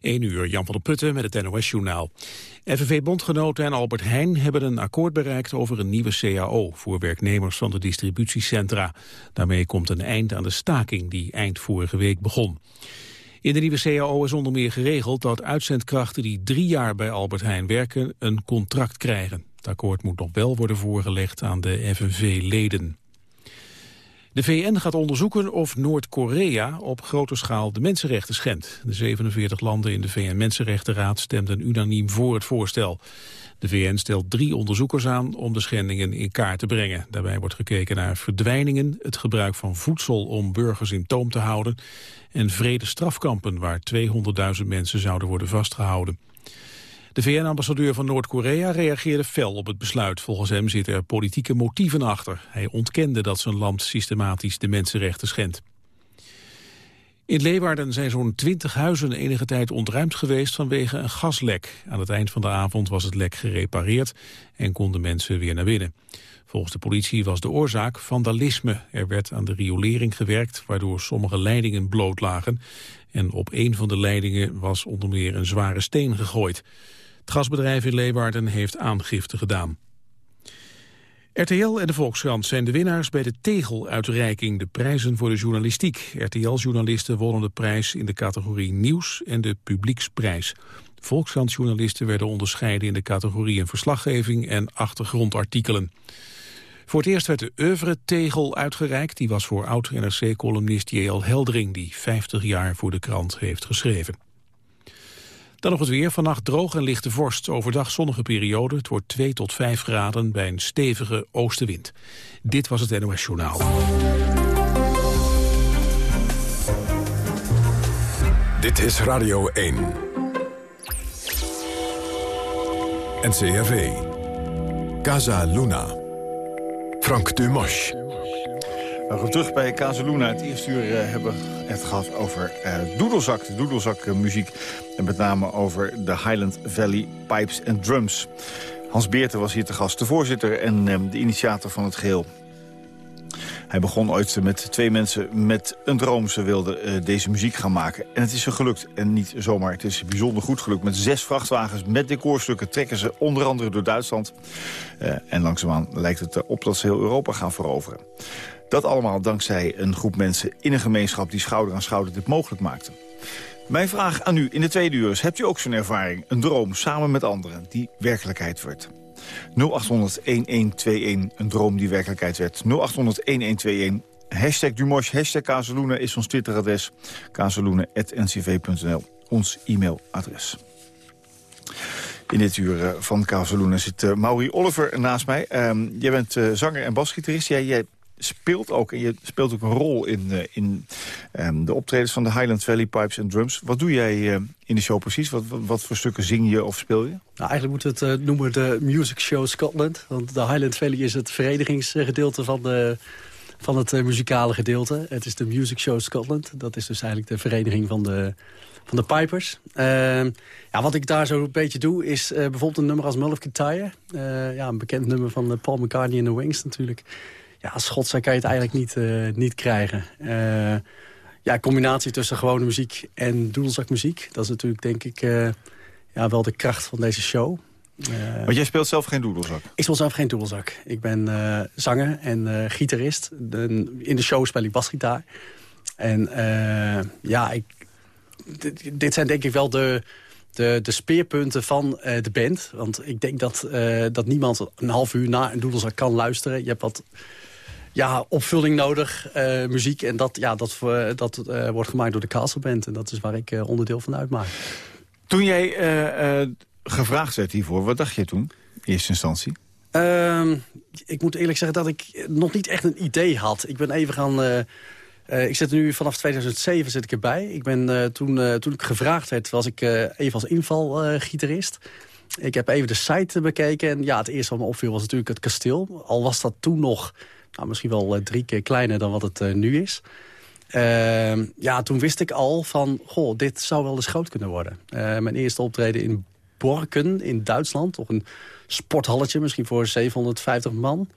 1 uur, Jan van der Putten met het NOS-journaal. FNV-bondgenoten en Albert Heijn hebben een akkoord bereikt over een nieuwe CAO voor werknemers van de distributiecentra. Daarmee komt een eind aan de staking die eind vorige week begon. In de nieuwe CAO is onder meer geregeld dat uitzendkrachten die drie jaar bij Albert Heijn werken een contract krijgen. Het akkoord moet nog wel worden voorgelegd aan de FNV-leden. De VN gaat onderzoeken of Noord-Korea op grote schaal de mensenrechten schendt. De 47 landen in de VN-Mensenrechtenraad stemden unaniem voor het voorstel. De VN stelt drie onderzoekers aan om de schendingen in kaart te brengen. Daarbij wordt gekeken naar verdwijningen, het gebruik van voedsel om burgers in toom te houden en vrede strafkampen waar 200.000 mensen zouden worden vastgehouden. De VN-ambassadeur van Noord-Korea reageerde fel op het besluit. Volgens hem zitten er politieke motieven achter. Hij ontkende dat zijn land systematisch de mensenrechten schendt. In Leeuwarden zijn zo'n twintig huizen enige tijd ontruimd geweest vanwege een gaslek. Aan het eind van de avond was het lek gerepareerd en konden mensen weer naar binnen. Volgens de politie was de oorzaak vandalisme. Er werd aan de riolering gewerkt, waardoor sommige leidingen bloot lagen. En op een van de leidingen was onder meer een zware steen gegooid. Het gasbedrijf in Leeuwarden heeft aangifte gedaan. RTL en de Volkskrant zijn de winnaars bij de Tegeluitreiking, de prijzen voor de journalistiek. RTL-journalisten wonnen de prijs in de categorie Nieuws en de Publieksprijs. Volkskrant-journalisten werden onderscheiden in de categorieën verslaggeving en achtergrondartikelen. Voor het eerst werd de oeuvre-tegel uitgereikt. Die was voor oud-NRC-columnist J.L. Heldering, die 50 jaar voor de krant heeft geschreven. Dan nog het weer. Vannacht droog en lichte vorst. Overdag zonnige periode. Het wordt 2 tot 5 graden bij een stevige oostenwind. Dit was het NOS Journaal. Dit is Radio 1. NCRV. Casa Luna. Frank Dumas. Welkom terug bij Casaluna. Het eerste uur uh, hebben we het gehad over uh, doedelzak, de doedelzakmuziek. en met name over de Highland Valley Pipes and Drums. Hans Beerten was hier te gast, de voorzitter en uh, de initiator van het geheel. Hij begon ooit met twee mensen met een droom. Ze wilden uh, deze muziek gaan maken. En het is ze gelukt. En niet zomaar, het is bijzonder goed gelukt. Met zes vrachtwagens met decorstukken trekken ze onder andere door Duitsland. Uh, en langzaamaan lijkt het erop dat ze heel Europa gaan veroveren. Dat allemaal dankzij een groep mensen in een gemeenschap... die schouder aan schouder dit mogelijk maakte. Mijn vraag aan u in de tweede uur is... hebt u ook zo'n ervaring, een droom, samen met anderen... die werkelijkheid wordt? 0800-1121, een droom die werkelijkheid werd. 0800-1121, hashtag Dumosh, hashtag Kazeloenen is ons Twitteradres. kazeloenen.ncv.nl, ons e-mailadres. In dit uur eh, van Kazeloenen zit uh, Mauri Oliver naast mij. Uh, jij bent uh, zanger en basgitarist. Jij speelt ook, en je speelt ook een rol in, uh, in um, de optredens van de Highland Valley Pipes and Drums. Wat doe jij uh, in de show precies? Wat, wat, voor stukken zing je of speel je? Nou, eigenlijk moeten het uh, noemen de Music Show Scotland. Want de Highland Valley is het verenigingsgedeelte van, de, van het muzikale gedeelte. Het is de Music Show Scotland. Dat is dus eigenlijk de vereniging van de, van de pipers. Ehm, ja, wat ik daar zo een beetje doe, is bijvoorbeeld een nummer als Mull of Tire. ja, een bekend nummer van Paul McCartney en de Wings natuurlijk ja, als Schotse kan je het eigenlijk niet, uh, niet krijgen. Uh, ja, combinatie tussen gewone muziek en doedelzakmuziek. Dat is natuurlijk, denk ik, uh, ja, wel de kracht van deze show. maar jij speelt zelf geen doedelzak? Ik speel zelf geen doedelzak. Ik ben zanger en gitarist. in de show speel ik basgitaar. En ja, ik, dit zijn denk ik wel de, de, de speerpunten van de band. Want ik denk dat, dat niemand een half uur na een doedelzak kan luisteren. Je hebt wat ja, opvulling nodig, uh, muziek. En dat, ja, dat, uh, dat uh, wordt gemaakt door de Castle Band. En dat is waar ik onderdeel van uitmaak. Toen jij gevraagd werd hiervoor, wat dacht je toen? In eerste instantie? Ehm, ik moet eerlijk zeggen dat ik nog niet echt een idee had. Ik ben even gaan... ik zit nu vanaf 2007 zit ik erbij. Ik ben, toen, toen ik gevraagd werd, was ik even als invalgitarist. ik heb even de site bekeken. En ja, het eerste wat me opviel was natuurlijk het kasteel. Al was dat toen nog nou, misschien wel eh, drie keer kleiner dan wat het eh, nu is. Ehm, ja, toen wist ik al van, goh, dit zou wel eens groot kunnen worden. Eh, mijn eerste optreden in Borken in Duitsland. Toch een sporthalletje, misschien voor 750 man.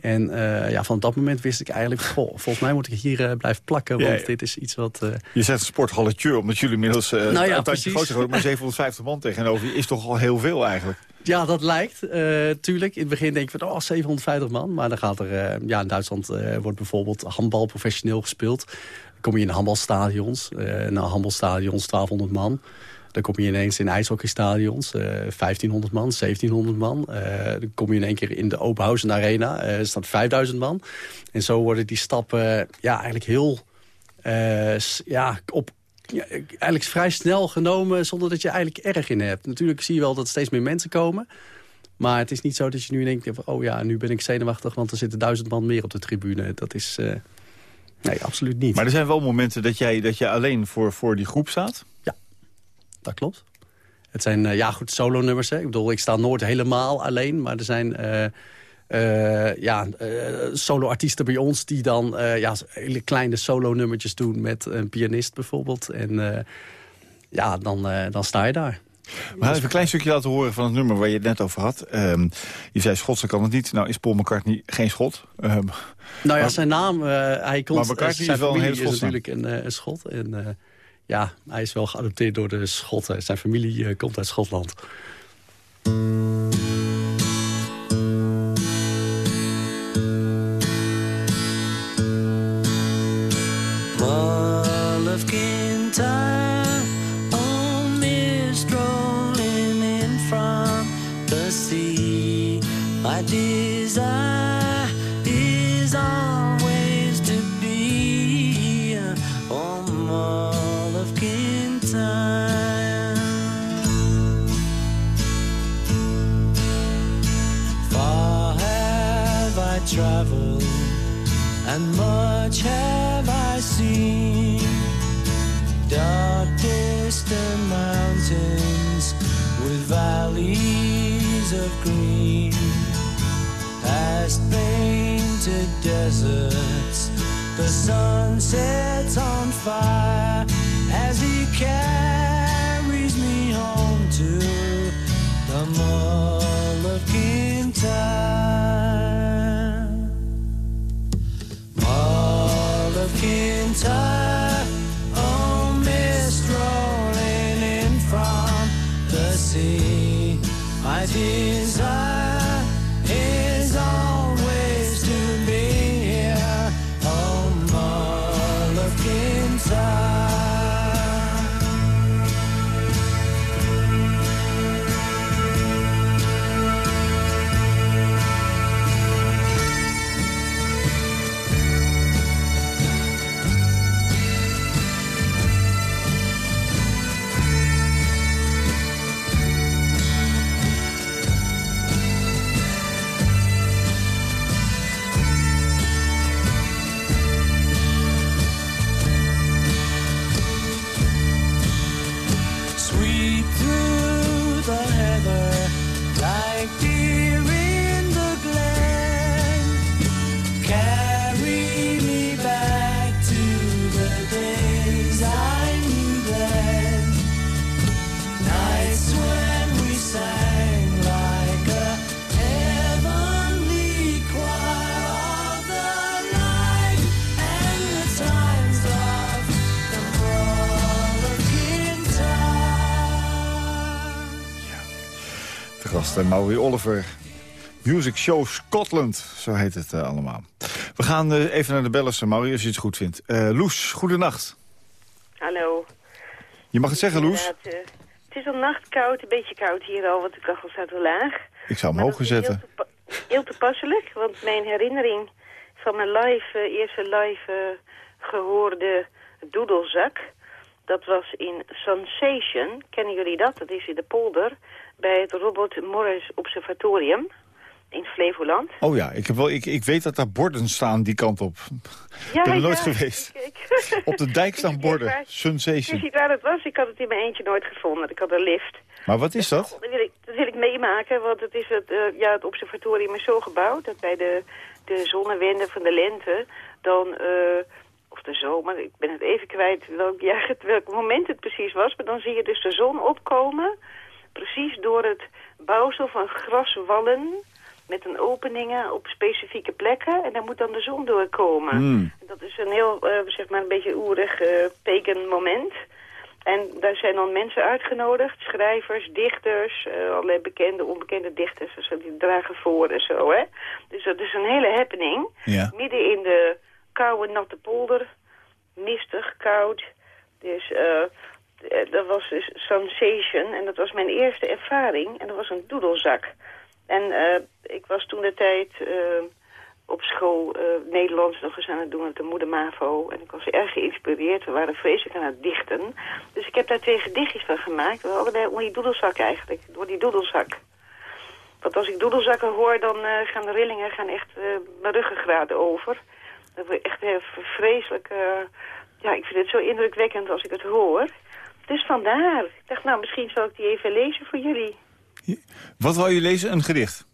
En ja, van dat moment wist ik eigenlijk... Goh, volgens mij moet ik hier blijven plakken. Want dit is iets wat... Je zegt sporthalletje, omdat jullie inmiddels... nou ja, precies. Groot, maar 750 man tegenover je is toch al heel veel eigenlijk? Ja, dat lijkt. Uh, tuurlijk. In het begin denk je van, oh, 750 man. Maar dan gaat er... Uh, ja, in Duitsland uh, wordt bijvoorbeeld handbal professioneel gespeeld. Dan kom je in handbalstadions. nou, handbalstadions 1200 man. Dan kom je ineens in ijshockeystadions, 1500 man, 1700 man. dan kom je in één keer in de Openhausen Arena, er staat 5000 man. En zo worden die stappen ja, eigenlijk heel ja, op ja, eigenlijk vrij snel genomen zonder dat je eigenlijk erg in hebt. Natuurlijk zie je wel dat steeds meer mensen komen. Maar het is niet zo dat je nu denkt, oh ja, nu ben ik zenuwachtig... want er zitten duizend man meer op de tribune. Dat is... Uh, nee, absoluut niet. Maar er zijn wel momenten dat jij, dat je alleen voor, voor die groep staat? Ja, dat klopt. Het zijn, uh, ja goed, solo-nummers. Ik bedoel, ik sta nooit helemaal alleen. Maar er zijn... Uh, uh, ja, uh, solo-artiesten bij ons die dan uh, ja, hele kleine solo-nummertjes doen met een pianist bijvoorbeeld. En ja, dan, dan sta je daar. We gaan even een klein stukje laten horen van het nummer waar je het net over had. Um, je zei Schotse kan het niet. Nou is Paul McCartney geen Schot. Um, nou ja, maar, zijn naam, hij komt, maar McCartney is wel een hele is natuurlijk een, een Schot. En ja, hij is wel geadopteerd door de Schotten. Zijn familie komt uit Schotland. and much have I seen. Dark, distant mountains with valleys of green, past painted deserts. The sun sets on fire as he carries me home to the Mull of Kintyre. sigh oh, mist rolling in from the sea. Desire. Gast, Mauri Oliver. Music Show Scotland, zo heet het uh, allemaal. We gaan uh, even naar de bellers, Mauri, als je het goed vindt. Uh, Loes, goedenacht. Hallo. Je mag het zeggen, Loes. het is al nacht koud, een beetje koud hier al, want de kachel staat wel laag. Ik zou hem hoger zetten. Heel, heel, toepasselijk, want mijn herinnering van mijn live, eerste live gehoorde doedelzak... dat was in Sensation. Kennen jullie dat? Dat is in de polder bij het Robert Morris Observatorium in Flevoland. Oh ja, ik, heb wel, ik, ik weet dat daar borden staan die kant op. Ja, ik ben er nooit geweest. op de dijk staan borden, Sensation. Je ziet waar het was, ik had het in mijn eentje nooit gevonden. Ik had een lift. Maar wat is dat? Dat wil ik, dat wil ik meemaken, want het, is het, uh, ja, het observatorium is zo gebouwd... dat bij de, de zonnewende van de lente dan... Uh, of de zomer, ik ben het even kwijt welk, ja, welk moment het precies was... maar dan zie je dus de zon opkomen precies door het bouwsel van graswallen met een openingen op specifieke plekken. En daar moet dan de zon doorkomen. Hmm. Dat is een heel, eh, zeg maar, een beetje oerig uh, tekenmoment. En daar zijn dan mensen uitgenodigd, schrijvers, dichters, uh, allerlei bekende, onbekende dichters. Dus die dragen voor en zo, hè. Dus dat is een hele happening. Ja. Midden in de koude, natte polder. Mistig, koud. Dus uh, dat was dus Sensation. En dat was mijn eerste ervaring. En dat was een doedelzak. En uh, ik was toen de tijd uh, op school Nederlands nog eens aan het doen met de moeder MAVO. En ik was erg geïnspireerd. We waren vreselijk aan het dichten. Dus ik heb daar twee gedichtjes van gemaakt. We allebei onder die doedelzak eigenlijk. Door die doedelzak. Want als ik doedelzakken hoor, dan gaan de rillingen gaan echt mijn ruggengraat over. Dat wordt echt vreselijk... ja, ik vind het zo indrukwekkend als ik het hoor. Dus vandaar. Ik dacht, nou, misschien zal ik die even lezen voor jullie. Wat wil je lezen? Een gedicht?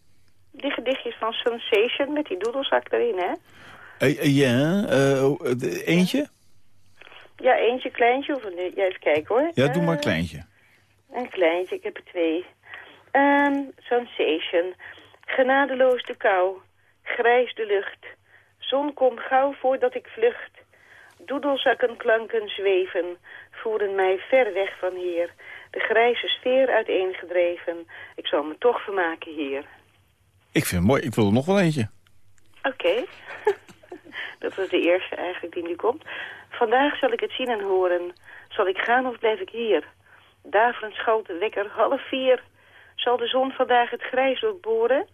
Die gedichtjes van Sensation met die doedelzak erin, hè? Uh, ja, uh, eentje? Ja, eentje kleintje. Of een, ja, even kijken hoor. Ja, doe maar een kleintje. Een kleintje, ik heb er twee. Um, sensation. Genadeloos de kou. Grijs de lucht. Zon komt gauw voordat ik vlucht. Doedelzakkenklanken zweven. Voeren mij ver weg van hier de grijze sfeer uiteengedreven. Ik zal me toch vermaken hier. Ik vind het mooi. Ik wil er nog wel eentje. Oké. Okay. dat was de eerste eigenlijk die nu komt. Vandaag zal ik het zien en horen. Zal ik gaan of blijf ik hier? Daverend schalt de wekker half vier. Zal de zon vandaag het grijs doorboren?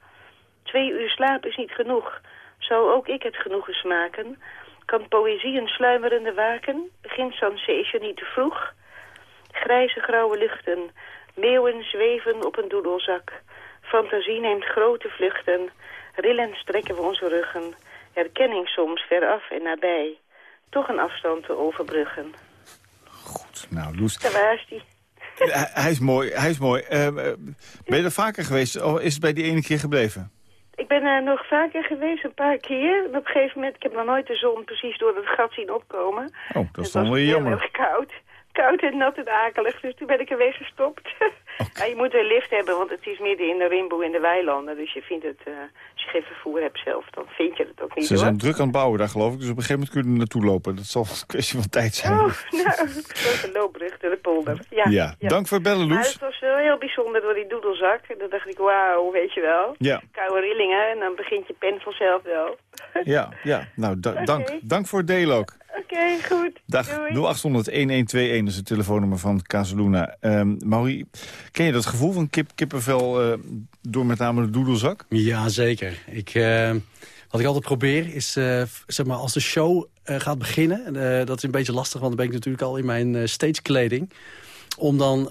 Twee uur slaap is niet genoeg. Zou ook ik het genoegen smaken? Kan poëzie een sluimerende waken? Begint sensation niet te vroeg? Grijze grauwe luchten, meeuwen zweven op een doedelzak. Fantasie neemt grote vluchten, rillend strekken we onze ruggen. Herkenning soms veraf en nabij, toch een afstand te overbruggen. Goed, nou Loes. Daar waar is die? hij, hij is mooi, hij is mooi. Uh, ben je er vaker geweest of is het bij die ene keer gebleven? Ik ben er nog vaker geweest, een paar keer. En op een gegeven moment, ik heb nog nooit de zon precies door het gat zien opkomen. Oh, dat is dan wel jammer. Het was heel erg koud koud en nat en akelig. Dus toen ben ik er weer gestopt. Okay. je moet een lift hebben, want het is midden in de Rimboe in de weilanden. Dus je vindt het, uh, als je geen vervoer hebt zelf, dan vind je het ook niet. Ze zijn druk aan het bouwen daar, geloof ik. Dus op een gegeven moment kunnen we naartoe lopen. Dat zal een kwestie van tijd zijn. Oh, nou, een loopbrug door de polder. Ja, ja. ja. dank voor het bellen, Loes. Maar het was wel heel bijzonder door die doedelzak. En dan dacht ik, wauw, weet je wel. Ja. Koude rillingen en dan begint je pen vanzelf wel. ja, ja. Nou, da okay. dank. Dank voor het delen ook. Oké, okay, goed. Dag, 0800-1121 is het telefoonnummer van Casaluna. Um, Mauri, ken je dat gevoel van kip, kippenvel uh, door met name de doedelzak? Ja, zeker. Ik, uh, wat ik altijd probeer is, uh, zeg maar, als de show gaat beginnen... dat is een beetje lastig, want dan ben ik natuurlijk al in mijn stagekleding... om dan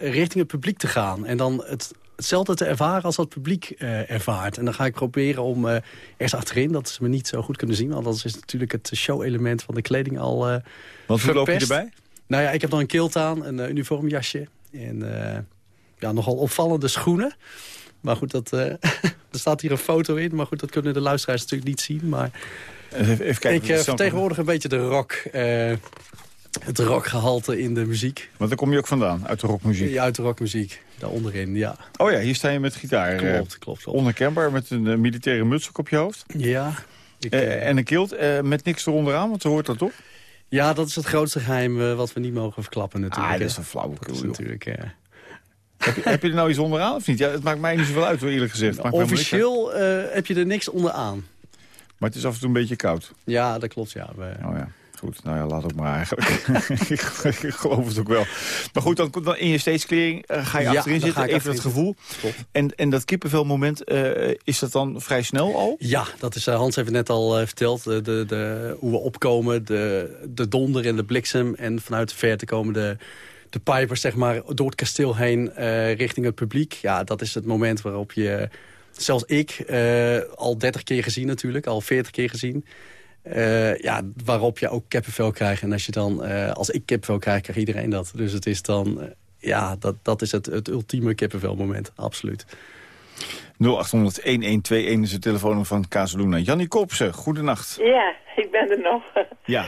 richting het publiek te gaan. En dan het hetzelfde te ervaren als dat publiek uh, ervaart. En dan ga ik proberen om uh, eerst achterin, dat ze me niet zo goed kunnen zien. Want anders is natuurlijk het show-element van de kleding al uh, Want hoe loop je erbij? Nou ja, ik heb dan een kilt aan, een uniformjasje. En ja, nogal opvallende schoenen. Maar goed, dat, er staat hier een foto in. Maar goed, dat kunnen de luisteraars natuurlijk niet zien. Maar even, even kijken, ik vertegenwoordig een beetje de rock het rockgehalte in de muziek. Want daar kom je ook vandaan, uit de rockmuziek? Ja, uit de rockmuziek, daar onderin, ja. Oh ja, hier sta je met gitaar. Klopt, klopt. klopt. Onherkenbaar, met een uh, militaire muts op je hoofd. Ja. Ik, uh, en een kilt, uh, met niks eronderaan, want zo hoort dat toch? Ja, dat is het grootste geheim wat we niet mogen verklappen natuurlijk. Ah, dat is een flauwekul, natuurlijk, heb, je, heb je er nou iets onderaan of niet? Ja, het maakt mij niet zoveel uit, hoor, eerlijk gezegd. Officieel heb je er niks onderaan. Maar het is af en toe een beetje koud. Ja, dat klopt, ja. We... Oh ja. Goed, nou ja, laat ook maar eigenlijk. ik, geloof het ook wel. Maar goed, dan, dan in je steedskleding uh, ga je ja, achterin zitten, even dat gevoel. En, en dat kippenvelmoment, uh, is dat dan vrij snel al? Ja, dat is, uh, Hans heeft het net al verteld. De, de, hoe we opkomen, de, de donder en de bliksem. En vanuit de verte komen de, de pipers zeg maar, door het kasteel heen richting het publiek. Ja, dat is het moment waarop je... Zelfs ik, al 30 keer gezien natuurlijk, al 40 keer gezien... Uh, ja, waarop je ook kippenvel krijgt. En als je dan, uh, als ik kippenvel krijg, krijgt iedereen dat. Dus het is dan, uh, ja, dat, dat is het, het ultieme kippenvelmoment, absoluut. 0800-1121 is het telefoon van Kazeluna. Jannie Kopse, goedenacht. Ja, ik ben er nog. Ja.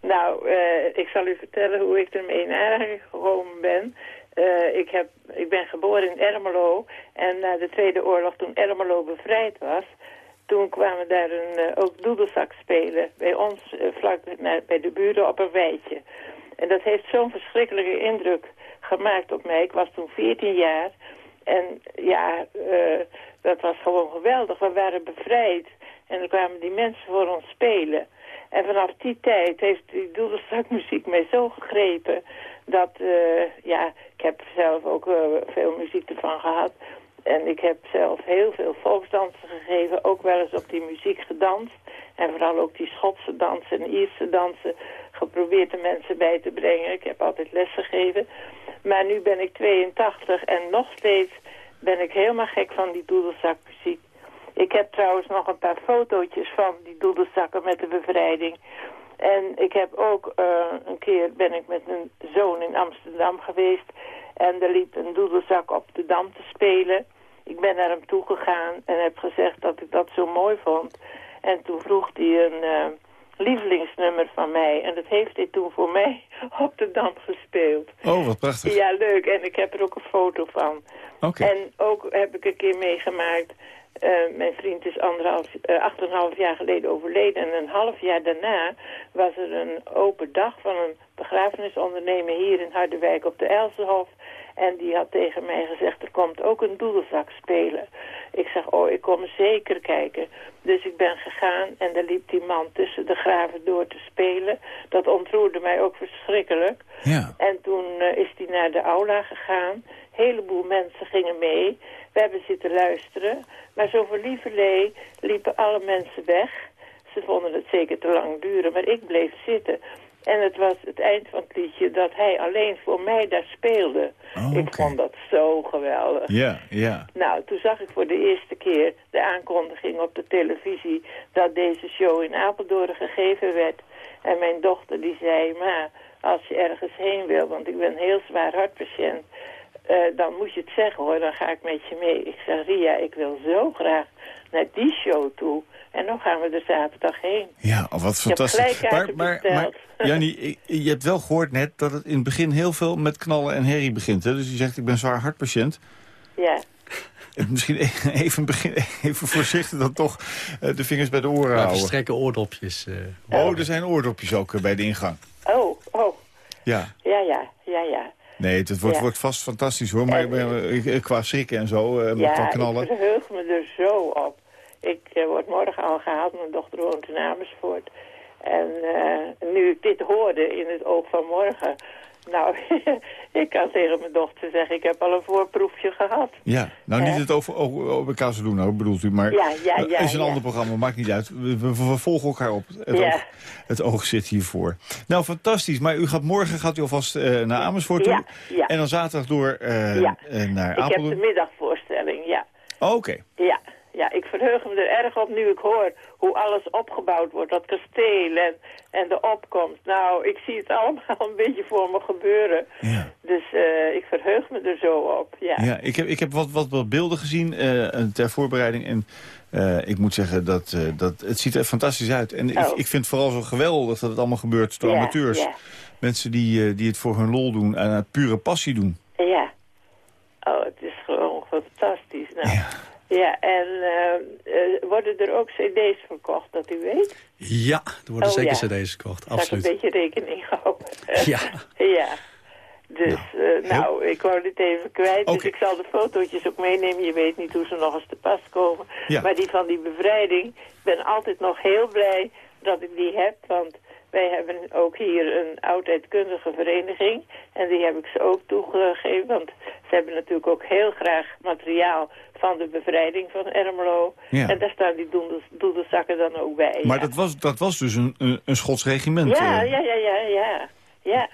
Nou, ik zal u vertellen hoe ik ermee in aanraking gekomen ben. Uh, ik, heb, ik ben geboren in Ermelo en na de Tweede Oorlog, toen Ermelo bevrijd was... toen kwamen daar een, uh, ook doedelzak spelen bij ons, uh, vlak bij de buren op een weidje. En dat heeft zo'n verschrikkelijke indruk gemaakt op mij. Ik was toen 14 jaar en ja, dat was gewoon geweldig. We waren bevrijd en dan kwamen die mensen voor ons spelen... En vanaf die tijd heeft die doedelzakmuziek mij zo gegrepen... dat, ja, ik heb zelf ook veel muziek ervan gehad. En ik heb zelf heel veel volksdansen gegeven. Ook wel eens op die muziek gedanst. En vooral ook die Schotse dansen en Ierse dansen geprobeerd de mensen bij te brengen. Ik heb altijd les gegeven. Maar nu ben ik 82 en nog steeds ben ik helemaal gek van die doedelzakmuziek. Ik heb trouwens nog een paar fotootjes van die doedelzakken met de bevrijding. En ik heb ook uh, een keer ben ik met een zoon in Amsterdam geweest. En er liep een doedelzak op de Dam te spelen. Ik ben naar hem toe gegaan en heb gezegd dat ik dat zo mooi vond. En toen vroeg hij een uh, lievelingsnummer van mij. En dat heeft hij toen voor mij op de Dam gespeeld. Oh, wat prachtig. Ja, leuk. En ik heb er ook een foto van. Oké. En ook heb ik een keer meegemaakt uh, mijn vriend is anderhalf, uh, acht en een half jaar geleden overleden. En een half jaar daarna was er een open dag van een begrafenisondernemer hier in Harderwijk op de Elsenhof. En die had tegen mij gezegd, er komt ook een doedelzak spelen. Ik zeg, oh, ik kom zeker kijken. Dus ik ben gegaan en daar liep die man tussen de graven door te spelen. Dat ontroerde mij ook verschrikkelijk. Ja. En toen uh, is hij naar de aula gegaan. Een heleboel mensen gingen mee. We hebben zitten luisteren. Maar zo voor lieverlee liepen alle mensen weg. Ze vonden het zeker te lang duren, maar ik bleef zitten. En het was het eind van het liedje dat hij alleen voor mij daar speelde. Oh, Ik vond dat zo geweldig. Ja, ja. Nou, toen zag ik voor de eerste keer de aankondiging op de televisie... dat deze show in Apeldoorn gegeven werd. En mijn dochter die zei, maar als je ergens heen wil... want ik ben een heel zwaar hartpatiënt... Uh, dan moet je het zeggen hoor, dan ga ik met je mee. Ik zeg, Ria, ik wil zo graag naar die show toe. En dan gaan we er zaterdag heen. Ja, oh, wat Ik heb fantastisch. Maar, maar, maar. Jannie, je hebt wel gehoord net dat het in het begin heel veel met knallen en herrie begint. Hè? Dus je zegt, ik ben zwaar hartpatiënt. Ja, En Misschien even, begin, even voorzichtig dan toch eh, de vingers bij de oren Ja, houden. verstrekken oordopjes. eh. Oh, er zijn oordopjes ook eh, bij de ingang. oh, oh, Ja. ja, ja, ja, ja. Nee, het, wordt, Ja. wordt vast fantastisch hoor. Maar ik ben, ik- ik- qua schrikken en zo, eh, Ja, van knallen. ik verheug me er zo op. Ik eh, word morgen al gehaald, mijn dochter woont in Amersfoort. En eh, nu ik dit hoorde in het oog van morgen... Nou, ik kan tegen mijn dochter zeggen, ik heb al een voorproefje gehad. Ja, nou niet Hè? het over, over, over Casaluna, bedoelt u, maar Ja, ja, eh, ja, is een ander programma, maakt niet uit. We, we- we volgen elkaar op. Het, Ja. oog, het oog zit hiervoor. Nou, fantastisch. Maar u gaat morgen gaat u alvast eh, naar Amersfoort toe. En dan zaterdag door eh, eh, naar Ik heb Apeldoorn. de middagvoorstelling, ja. Oh, Oké. Ja, ja, ik verheug me er erg op nu ik hoor hoe alles opgebouwd wordt. Dat kasteel en, en de opkomst. Nou, ik zie het allemaal een beetje voor me gebeuren. Ja. Dus eh, ik verheug me er zo op, ja. Ja, ik heb, ik heb wat, wat, wat beelden gezien eh, ter voorbereiding. En eh, ik moet zeggen, dat, dat, het ziet er fantastisch uit. En ik, Oh. ik vind het vooral zo geweldig dat het allemaal gebeurt door Ja, amateurs. ja. Mensen die, die het voor hun lol doen en uit pure passie doen. Ja. Oh, het is gewoon fantastisch. Nou. Ja. Ja, en eh, eh, worden er ook cd's verkocht, dat u weet? Ja, er worden Oh, zeker ja. cd's gekocht, Zal ik een absoluut. beetje rekening houden? Ja. ja. Dus, eh, nou, ik wou dit even kwijt. Dus ik zal de fotootjes ook meenemen. Je weet niet hoe ze nog eens te pas komen. Ja. Maar die van die bevrijding, ik ben altijd nog heel blij dat ik die heb. Want wij hebben ook hier een oudheidkundige vereniging. En die heb ik ze ook toegegeven. Want ze hebben natuurlijk ook heel graag materiaal van de bevrijding van Ermelo. Ja. En daar staan die doedelzakken dan ook bij. Maar ja. dat was, dat was dus een, een, een Schots regiment. Ja, eh. ja, ja, ja, ja. Ja,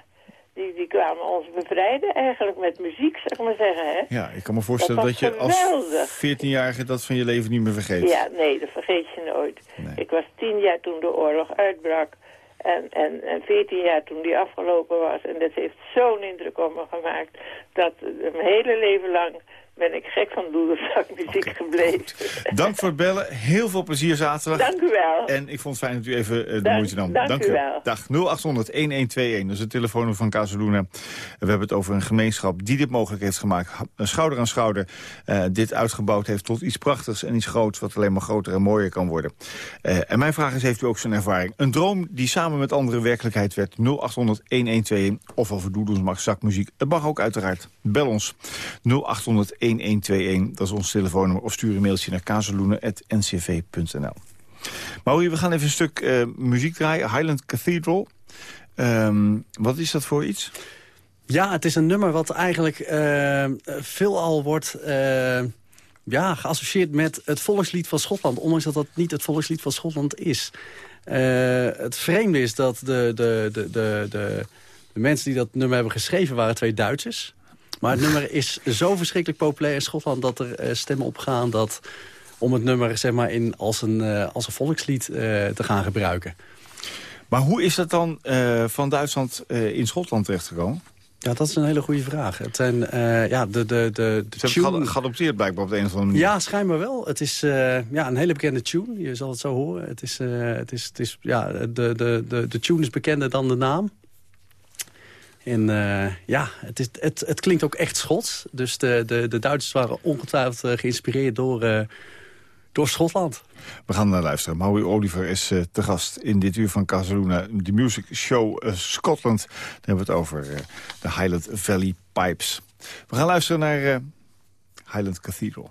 die, die kwamen ons bevrijden eigenlijk met muziek, zeg ik maar zeggen, hè. Ja, ik kan me voorstellen Dat je als geweldig. 14-jarige dat van je leven niet meer vergeet. Ja, nee, dat vergeet je nooit. Nee. Ik was tien jaar toen de oorlog uitbrak. En, en, en 14 jaar toen die afgelopen was. En dat heeft zo'n indruk op me gemaakt. Dat mijn hele leven lang ben ik gek van doedelzakmuziek gebleven. Dank voor het bellen. Heel veel plezier zaterdag. Dank u wel. En ik vond het fijn dat u even eh, de Dank- moeite nam. dank u wel. Dag 0800-1121, dat is het telefoonnummer van Casaluna. We hebben het over een gemeenschap die dit mogelijk heeft gemaakt. Schouder aan schouder eh, dit uitgebouwd heeft tot iets prachtigs en iets groots... wat alleen maar groter en mooier kan worden. Eh, en mijn vraag is, heeft u ook zo'n ervaring? Een droom die samen met anderen werkelijkheid werd. 0800-1121 of over doedel's mag zakmuziek. Het mag ook uiteraard. Bel ons 0800-1121, dat is ons telefoonnummer. Of stuur een mailtje naar kazeloenen.ncv.nl. Mauri, we gaan even een stuk eh, muziek draaien. Highland Cathedral. Ehm, wat is dat voor iets? Ja, het is een nummer wat eigenlijk eh, veelal wordt eh, ja, geassocieerd met het volkslied van Schotland. Ondanks dat dat niet het volkslied van Schotland is. Het vreemde is dat de, de, de, de, de mensen die dat nummer hebben geschreven waren twee Duitsers. Maar het nummer is zo verschrikkelijk populair in Schotland dat er eh, stemmen opgaan dat om het nummer zeg maar, in, als, een, eh, als een volkslied eh, te gaan gebruiken. Maar hoe is dat dan van Duitsland in Schotland terechtgekomen? Ja, dat is een hele goede vraag. Het zijn eh, ja, de, de, de, de Ze hebben tune- het geadopteerd blijkbaar op de een of andere manier. Ja, schijnbaar wel. Het is ja, een hele bekende tune. Je zal het zo horen. Het is, het is, het is, ja, de, de, de, de tune is bekender dan de naam. En eh, ja, het, is, het, het klinkt ook echt Schots. Dus de, de, de Duitsers waren ongetwijfeld eh, geïnspireerd door, eh, door Schotland. We gaan naar luisteren. Maui Oliver is te gast in dit uur van Casaluna. De Music Show Scotland. Dan hebben we het over de Highland Valley Pipes. We gaan luisteren naar Highland Cathedral.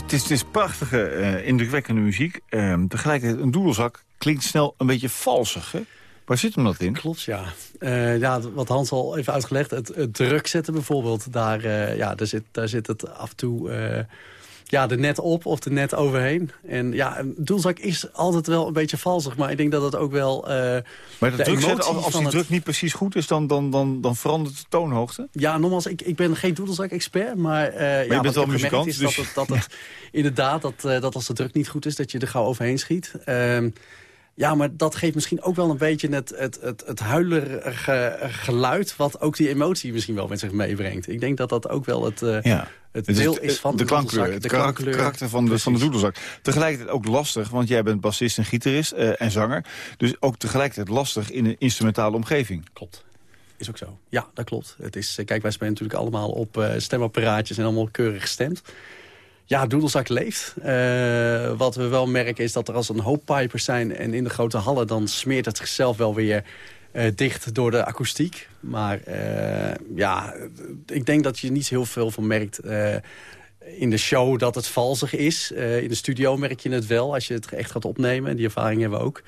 Het, is, is, prachtige, eh, indrukwekkende muziek. Ehm, tegelijkertijd, een doedelzak klinkt snel een beetje valsig, hè? Waar zit hem dat in? Klopt, ja. Eh, ja, wat Hans al even uitgelegd, het, het druk zetten bijvoorbeeld, daar, eh, ja, daar, zit, daar zit het af en toe ja, er net op of er net overheen. En ja, een doelzak is altijd wel een beetje valsig, maar ik denk dat het ook wel Maar dat de druk zetten, als, als die het- druk niet precies goed is, dan, dan, dan, dan verandert de toonhoogte? Ja, nogmaals, ik, ik ben geen doedelzak-expert, maar, eh ja, bent wat wel muzikant, is dus- dat het, dat het inderdaad, dat, eh, dat als de druk niet goed is, dat je er gauw overheen schiet. Ja, maar dat geeft misschien ook wel een beetje het, het, het, het huilerige geluid... wat ook die emotie misschien wel met zich meebrengt. Ik denk dat dat ook wel het, eh, Ja. het deel is is van de klankkleur, het De klankkleur. karakter van de, van de doedelzak. Tegelijkertijd ook lastig, want jij bent bassist en gitarist eh, en zanger. Dus ook tegelijkertijd lastig in een instrumentale omgeving. Klopt. Is ook zo. Ja, dat klopt. Het is, eh, kijk, wij spelen natuurlijk allemaal op stemapparaatjes en allemaal keurig gestemd. Ja, Doedelzak leeft. Eh, wat we wel merken is dat er als een hoop pipers zijn... en in de grote hallen, dan smeert het zichzelf wel weer eh, dicht door de akoestiek. Maar eh, ja, ik denk dat je niet heel veel van merkt... in de show dat het valsig is. In de studio merk je het wel als je het echt gaat opnemen. En die ervaring hebben we ook.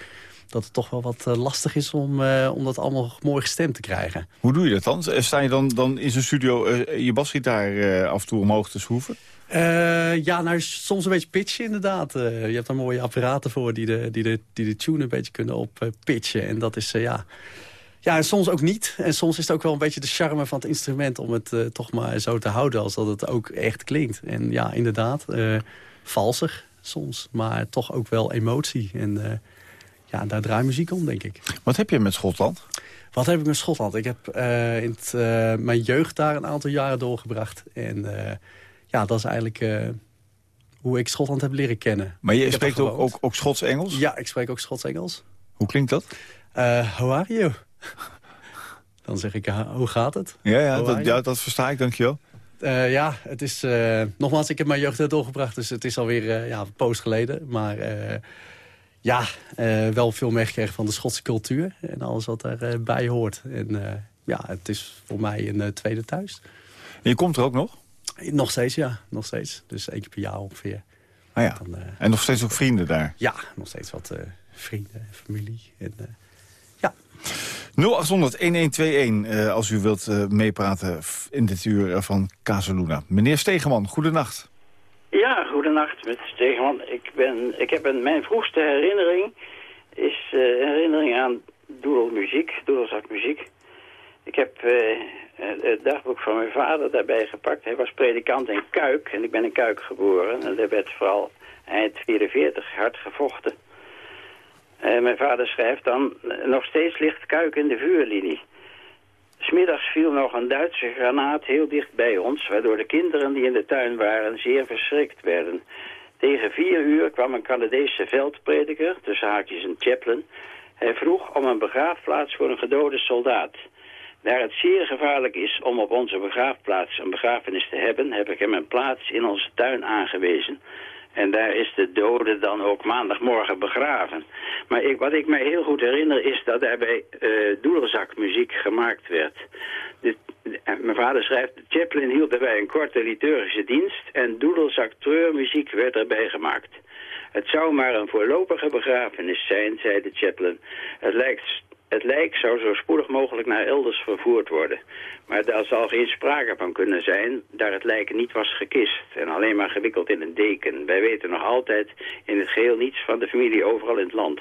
Dat het toch wel wat lastig is om, om dat allemaal mooi gestemd te krijgen. Hoe doe je dat dan? Sta je dan, dan in zo'n studio je basgitaar af en toe omhoog te schroeven? Eh, ja, nou soms een beetje pitchen inderdaad. Eh, je hebt daar mooie apparaten voor die de, die de, die de tune een beetje kunnen op eh, pitchen. En dat is, ja... Ja, en soms ook niet. En soms is het ook wel een beetje de charme van het instrument... om het toch maar zo te houden als dat het ook echt klinkt. En ja, inderdaad, valsig soms. Maar toch ook wel emotie. En ja, daar draait muziek om, denk ik. Wat heb je met Schotland? Wat heb ik met Schotland? Ik heb in mijn jeugd daar een aantal jaren doorgebracht. En ja, dat is eigenlijk eh, hoe ik Schotland heb leren kennen. Maar je Ik spreekt ook, ook, ook Schots-Engels? Ja, ik spreek ook Schots-Engels. Hoe klinkt dat? Eh how are you? Dan zeg ik, "Ah, hoe gaat het? Ja, ja, dat, ja dat versta ik, dankjewel. Eh, ja, het is... eh, nogmaals, ik heb mijn jeugd doorgebracht, dus het is alweer eh, ja, een poos geleden. Maar eh, ja, eh, wel veel meegekregen van de Schotse cultuur en alles wat daarbij bij hoort. En eh, ja, het is voor mij een eh, tweede thuis. En je komt er ook nog? Nog steeds, ja. Nog steeds. Dus één keer per jaar ongeveer. Ah ja. Dan, eh, En nog steeds ook vrienden daar? ja, nog steeds wat eh, vrienden, familie. En, eh, ja. 0800-1121 eh, als u wilt eh, meepraten in dit uur van Casaluna. Meneer Stegeman, goedenacht. Ja, goedenacht met Stegeman. Ik, ben, ik heb een, mijn vroegste herinnering is eh, een herinnering aan doedelmuziek, doedelzakmuziek. Ik heb eh, het dagboek van mijn vader daarbij gepakt. Hij was predikant in Kuik en ik ben in Kuik geboren. En er werd vooral eind 44 hard gevochten. Eh, mijn vader schrijft dan, nog steeds ligt Kuik in de vuurlinie. Smiddags viel nog een Duitse granaat heel dicht bij ons, waardoor de kinderen die in de tuin waren zeer verschrikt werden. Tegen vier uur kwam een Canadese veldprediker, tussen haakjes een chaplain. Hij vroeg om een begraafplaats voor een gedode soldaat. Daar het zeer gevaarlijk is om op onze begraafplaats een begrafenis te hebben, heb ik hem een plaats in onze tuin aangewezen. En daar is de dode dan ook maandagmorgen begraven. Maar ik, wat ik mij heel goed herinner is dat daarbij eh doedelzakmuziek gemaakt werd. Eh, mijn vader schrijft, de chaplain hield daarbij een korte liturgische dienst... en doedelzak treurmuziek werd erbij gemaakt. Het zou maar een voorlopige begrafenis zijn, zei de chaplain. Het lijkt het lijk zou zo spoedig mogelijk naar elders vervoerd worden. Maar daar zal geen sprake van kunnen zijn, daar het lijk niet was gekist en alleen maar gewikkeld in een deken. Wij weten nog altijd in het geheel niets van de familie overal in het land.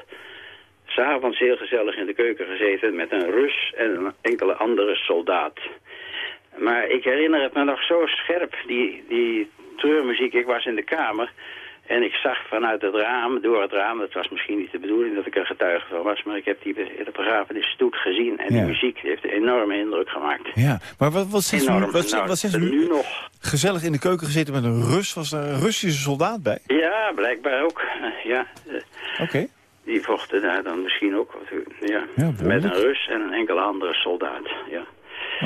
S'avonds heel gezellig in de keuken gezeten met een Rus en een enkele andere soldaat. Maar ik herinner het me nog zo scherp, die, die treurmuziek. Ik was in de kamer en ik zag vanuit het raam, door het raam... het was misschien niet de bedoeling dat ik er getuige van was... maar ik heb die de begrafenisstoet gezien en Ja. die muziek heeft een enorme indruk gemaakt. Ja, maar wat, wat zegt u, wat, Nou, wat zegt u nu nog. Gezellig in de keuken gezeten met een Rus. Was daar een Russische soldaat bij? Ja, blijkbaar ook. Eh, Ja, eh, Oké. die vochten daar dan misschien ook. Ja, Ja, met een Rus en een enkele andere soldaat. Ja.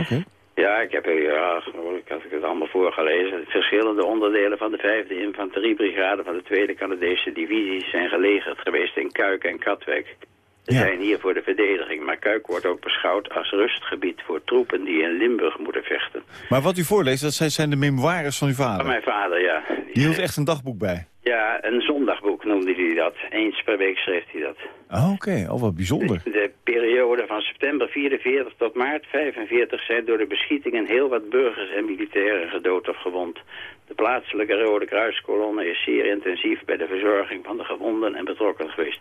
Oké. Ja, ik heb ja, ik had het allemaal voorgelezen. Verschillende onderdelen van de 5e infanteriebrigade van de 2e Canadese divisie zijn gelegerd geweest in Kuik en Katwijk. Ja. zijn hier voor de verdediging, maar Kuik wordt ook beschouwd als rustgebied voor troepen die in Limburg moeten vechten. Maar wat u voorleest, dat zijn, zijn de memoires van uw Van vader. mijn vader, ja. Die hield echt een dagboek bij. Ja, een zondagboek noemde hij dat. Eens per week schreef hij dat. Oh, Oké, al wat bijzonder. De periode van september 44 tot maart 45 zijn door de beschietingen heel wat burgers en militairen gedood of gewond. De plaatselijke Rode Kruiskolonne is zeer intensief bij de verzorging van de gewonden en betrokken geweest.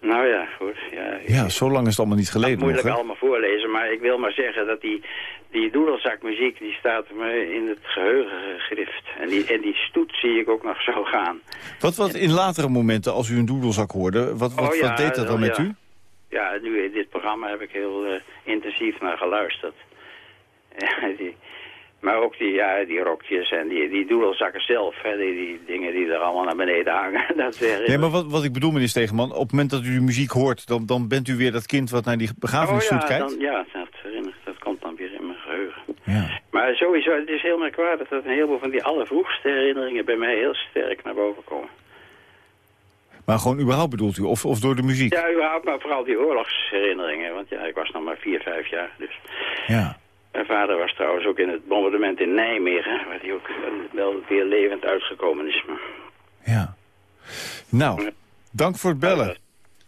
Nou ja, goed. Ja, Ja, zo lang is het allemaal niet geleden nog, moeilijk allemaal voorlezen, maar ik wil maar zeggen dat die, die doedelzakmuziek, die staat me in het geheugen gegrift. En die, en die stoet zie ik ook nog zo gaan. Wat, wat in latere momenten, als u een doedelzak hoorde, wat, wat, Oh ja, wat deed dat dan oh met ja. u? Ja, nu in dit programma heb ik heel eh, intensief naar geluisterd. Die, maar ook die, ja, die rokjes en die, die doedelzakken zelf, hè, die, die dingen die er allemaal naar beneden hangen. Dat Nee, maar wat, wat ik bedoel, meneer Stegeman, op het moment dat u de muziek hoort... dan, dan bent u weer dat kind wat naar die begrafenisstoet oh, ja, kijkt? dan, ja, dat, herinner, dat komt dan weer in mijn geheugen. Ja. Maar sowieso, het is heel merkwaardig dat een heleboel van die allervroegste herinneringen bij mij heel sterk naar boven komen. Maar gewoon überhaupt bedoelt u, of, of door de muziek? Ja, überhaupt, maar vooral die oorlogsherinneringen. Want ja, ik was nog maar vier, vijf jaar. Dus. Ja. Mijn vader was trouwens ook in het bombardement in Nijmegen, waar hij ook wel weer levend uitgekomen is. Maar... ja. Nou, dank voor het bellen.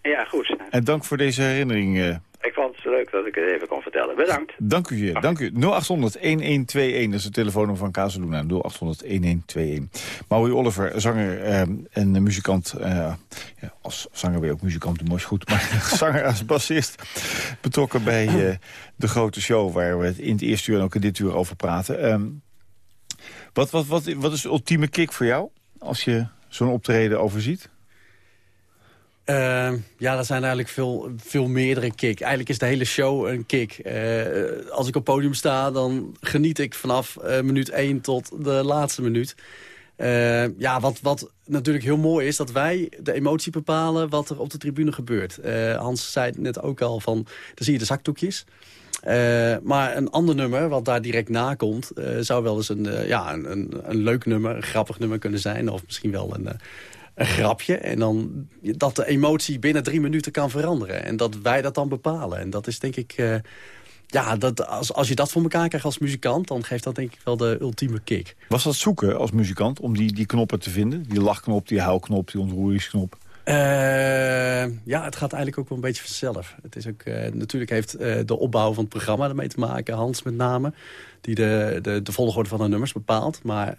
Ja, goed. En dank voor deze herinnering. Ik vond het leuk dat ik het even kon vertellen. Bedankt. Dank u zeer. Dank u. 0800-1121, dat is het telefoonnummer van Casaluna. 0800-1121. Maui Oliver, zanger eh, en muzikant. eh, ja, als zanger ben je ook muzikant, mooi goed. Maar zanger als bassist. Betrokken bij eh, de grote show waar we het in het eerste uur en ook in dit uur over praten. Ehm, wat, wat, wat, wat is de ultieme kick voor jou? Als je zo'n optreden overziet? Eh, ja, dat zijn eigenlijk veel, veel meerdere kick. Eigenlijk is de hele show een kick. Eh, als ik op podium sta, dan geniet ik vanaf eh, minuut 1 tot de laatste minuut. Eh, ja, wat, wat natuurlijk heel mooi is, dat wij de emotie bepalen wat er op de tribune gebeurt. Eh, Hans zei het net ook al, van, dan zie je de zakdoekjes. Maar een ander nummer, wat daar direct na komt... zou wel eens een, ja, een, een, een leuk nummer, een grappig nummer kunnen zijn. Of misschien wel een, een grapje. En dan dat de emotie binnen drie minuten kan veranderen. En dat wij dat dan bepalen. En dat is denk ik... eh, ja, dat, als, als je dat voor elkaar krijgt als muzikant... dan geeft dat denk ik wel de ultieme kick. Was dat zoeken als muzikant om die, die knoppen te vinden? Die lachknop, die huilknop, die ontroeringsknop? Eh, ja, het gaat eigenlijk ook wel een beetje vanzelf. Het is ook, eh, natuurlijk heeft de opbouw van het programma ermee te maken. Hans met name, die de, de, de volgorde van de nummers bepaalt. Maar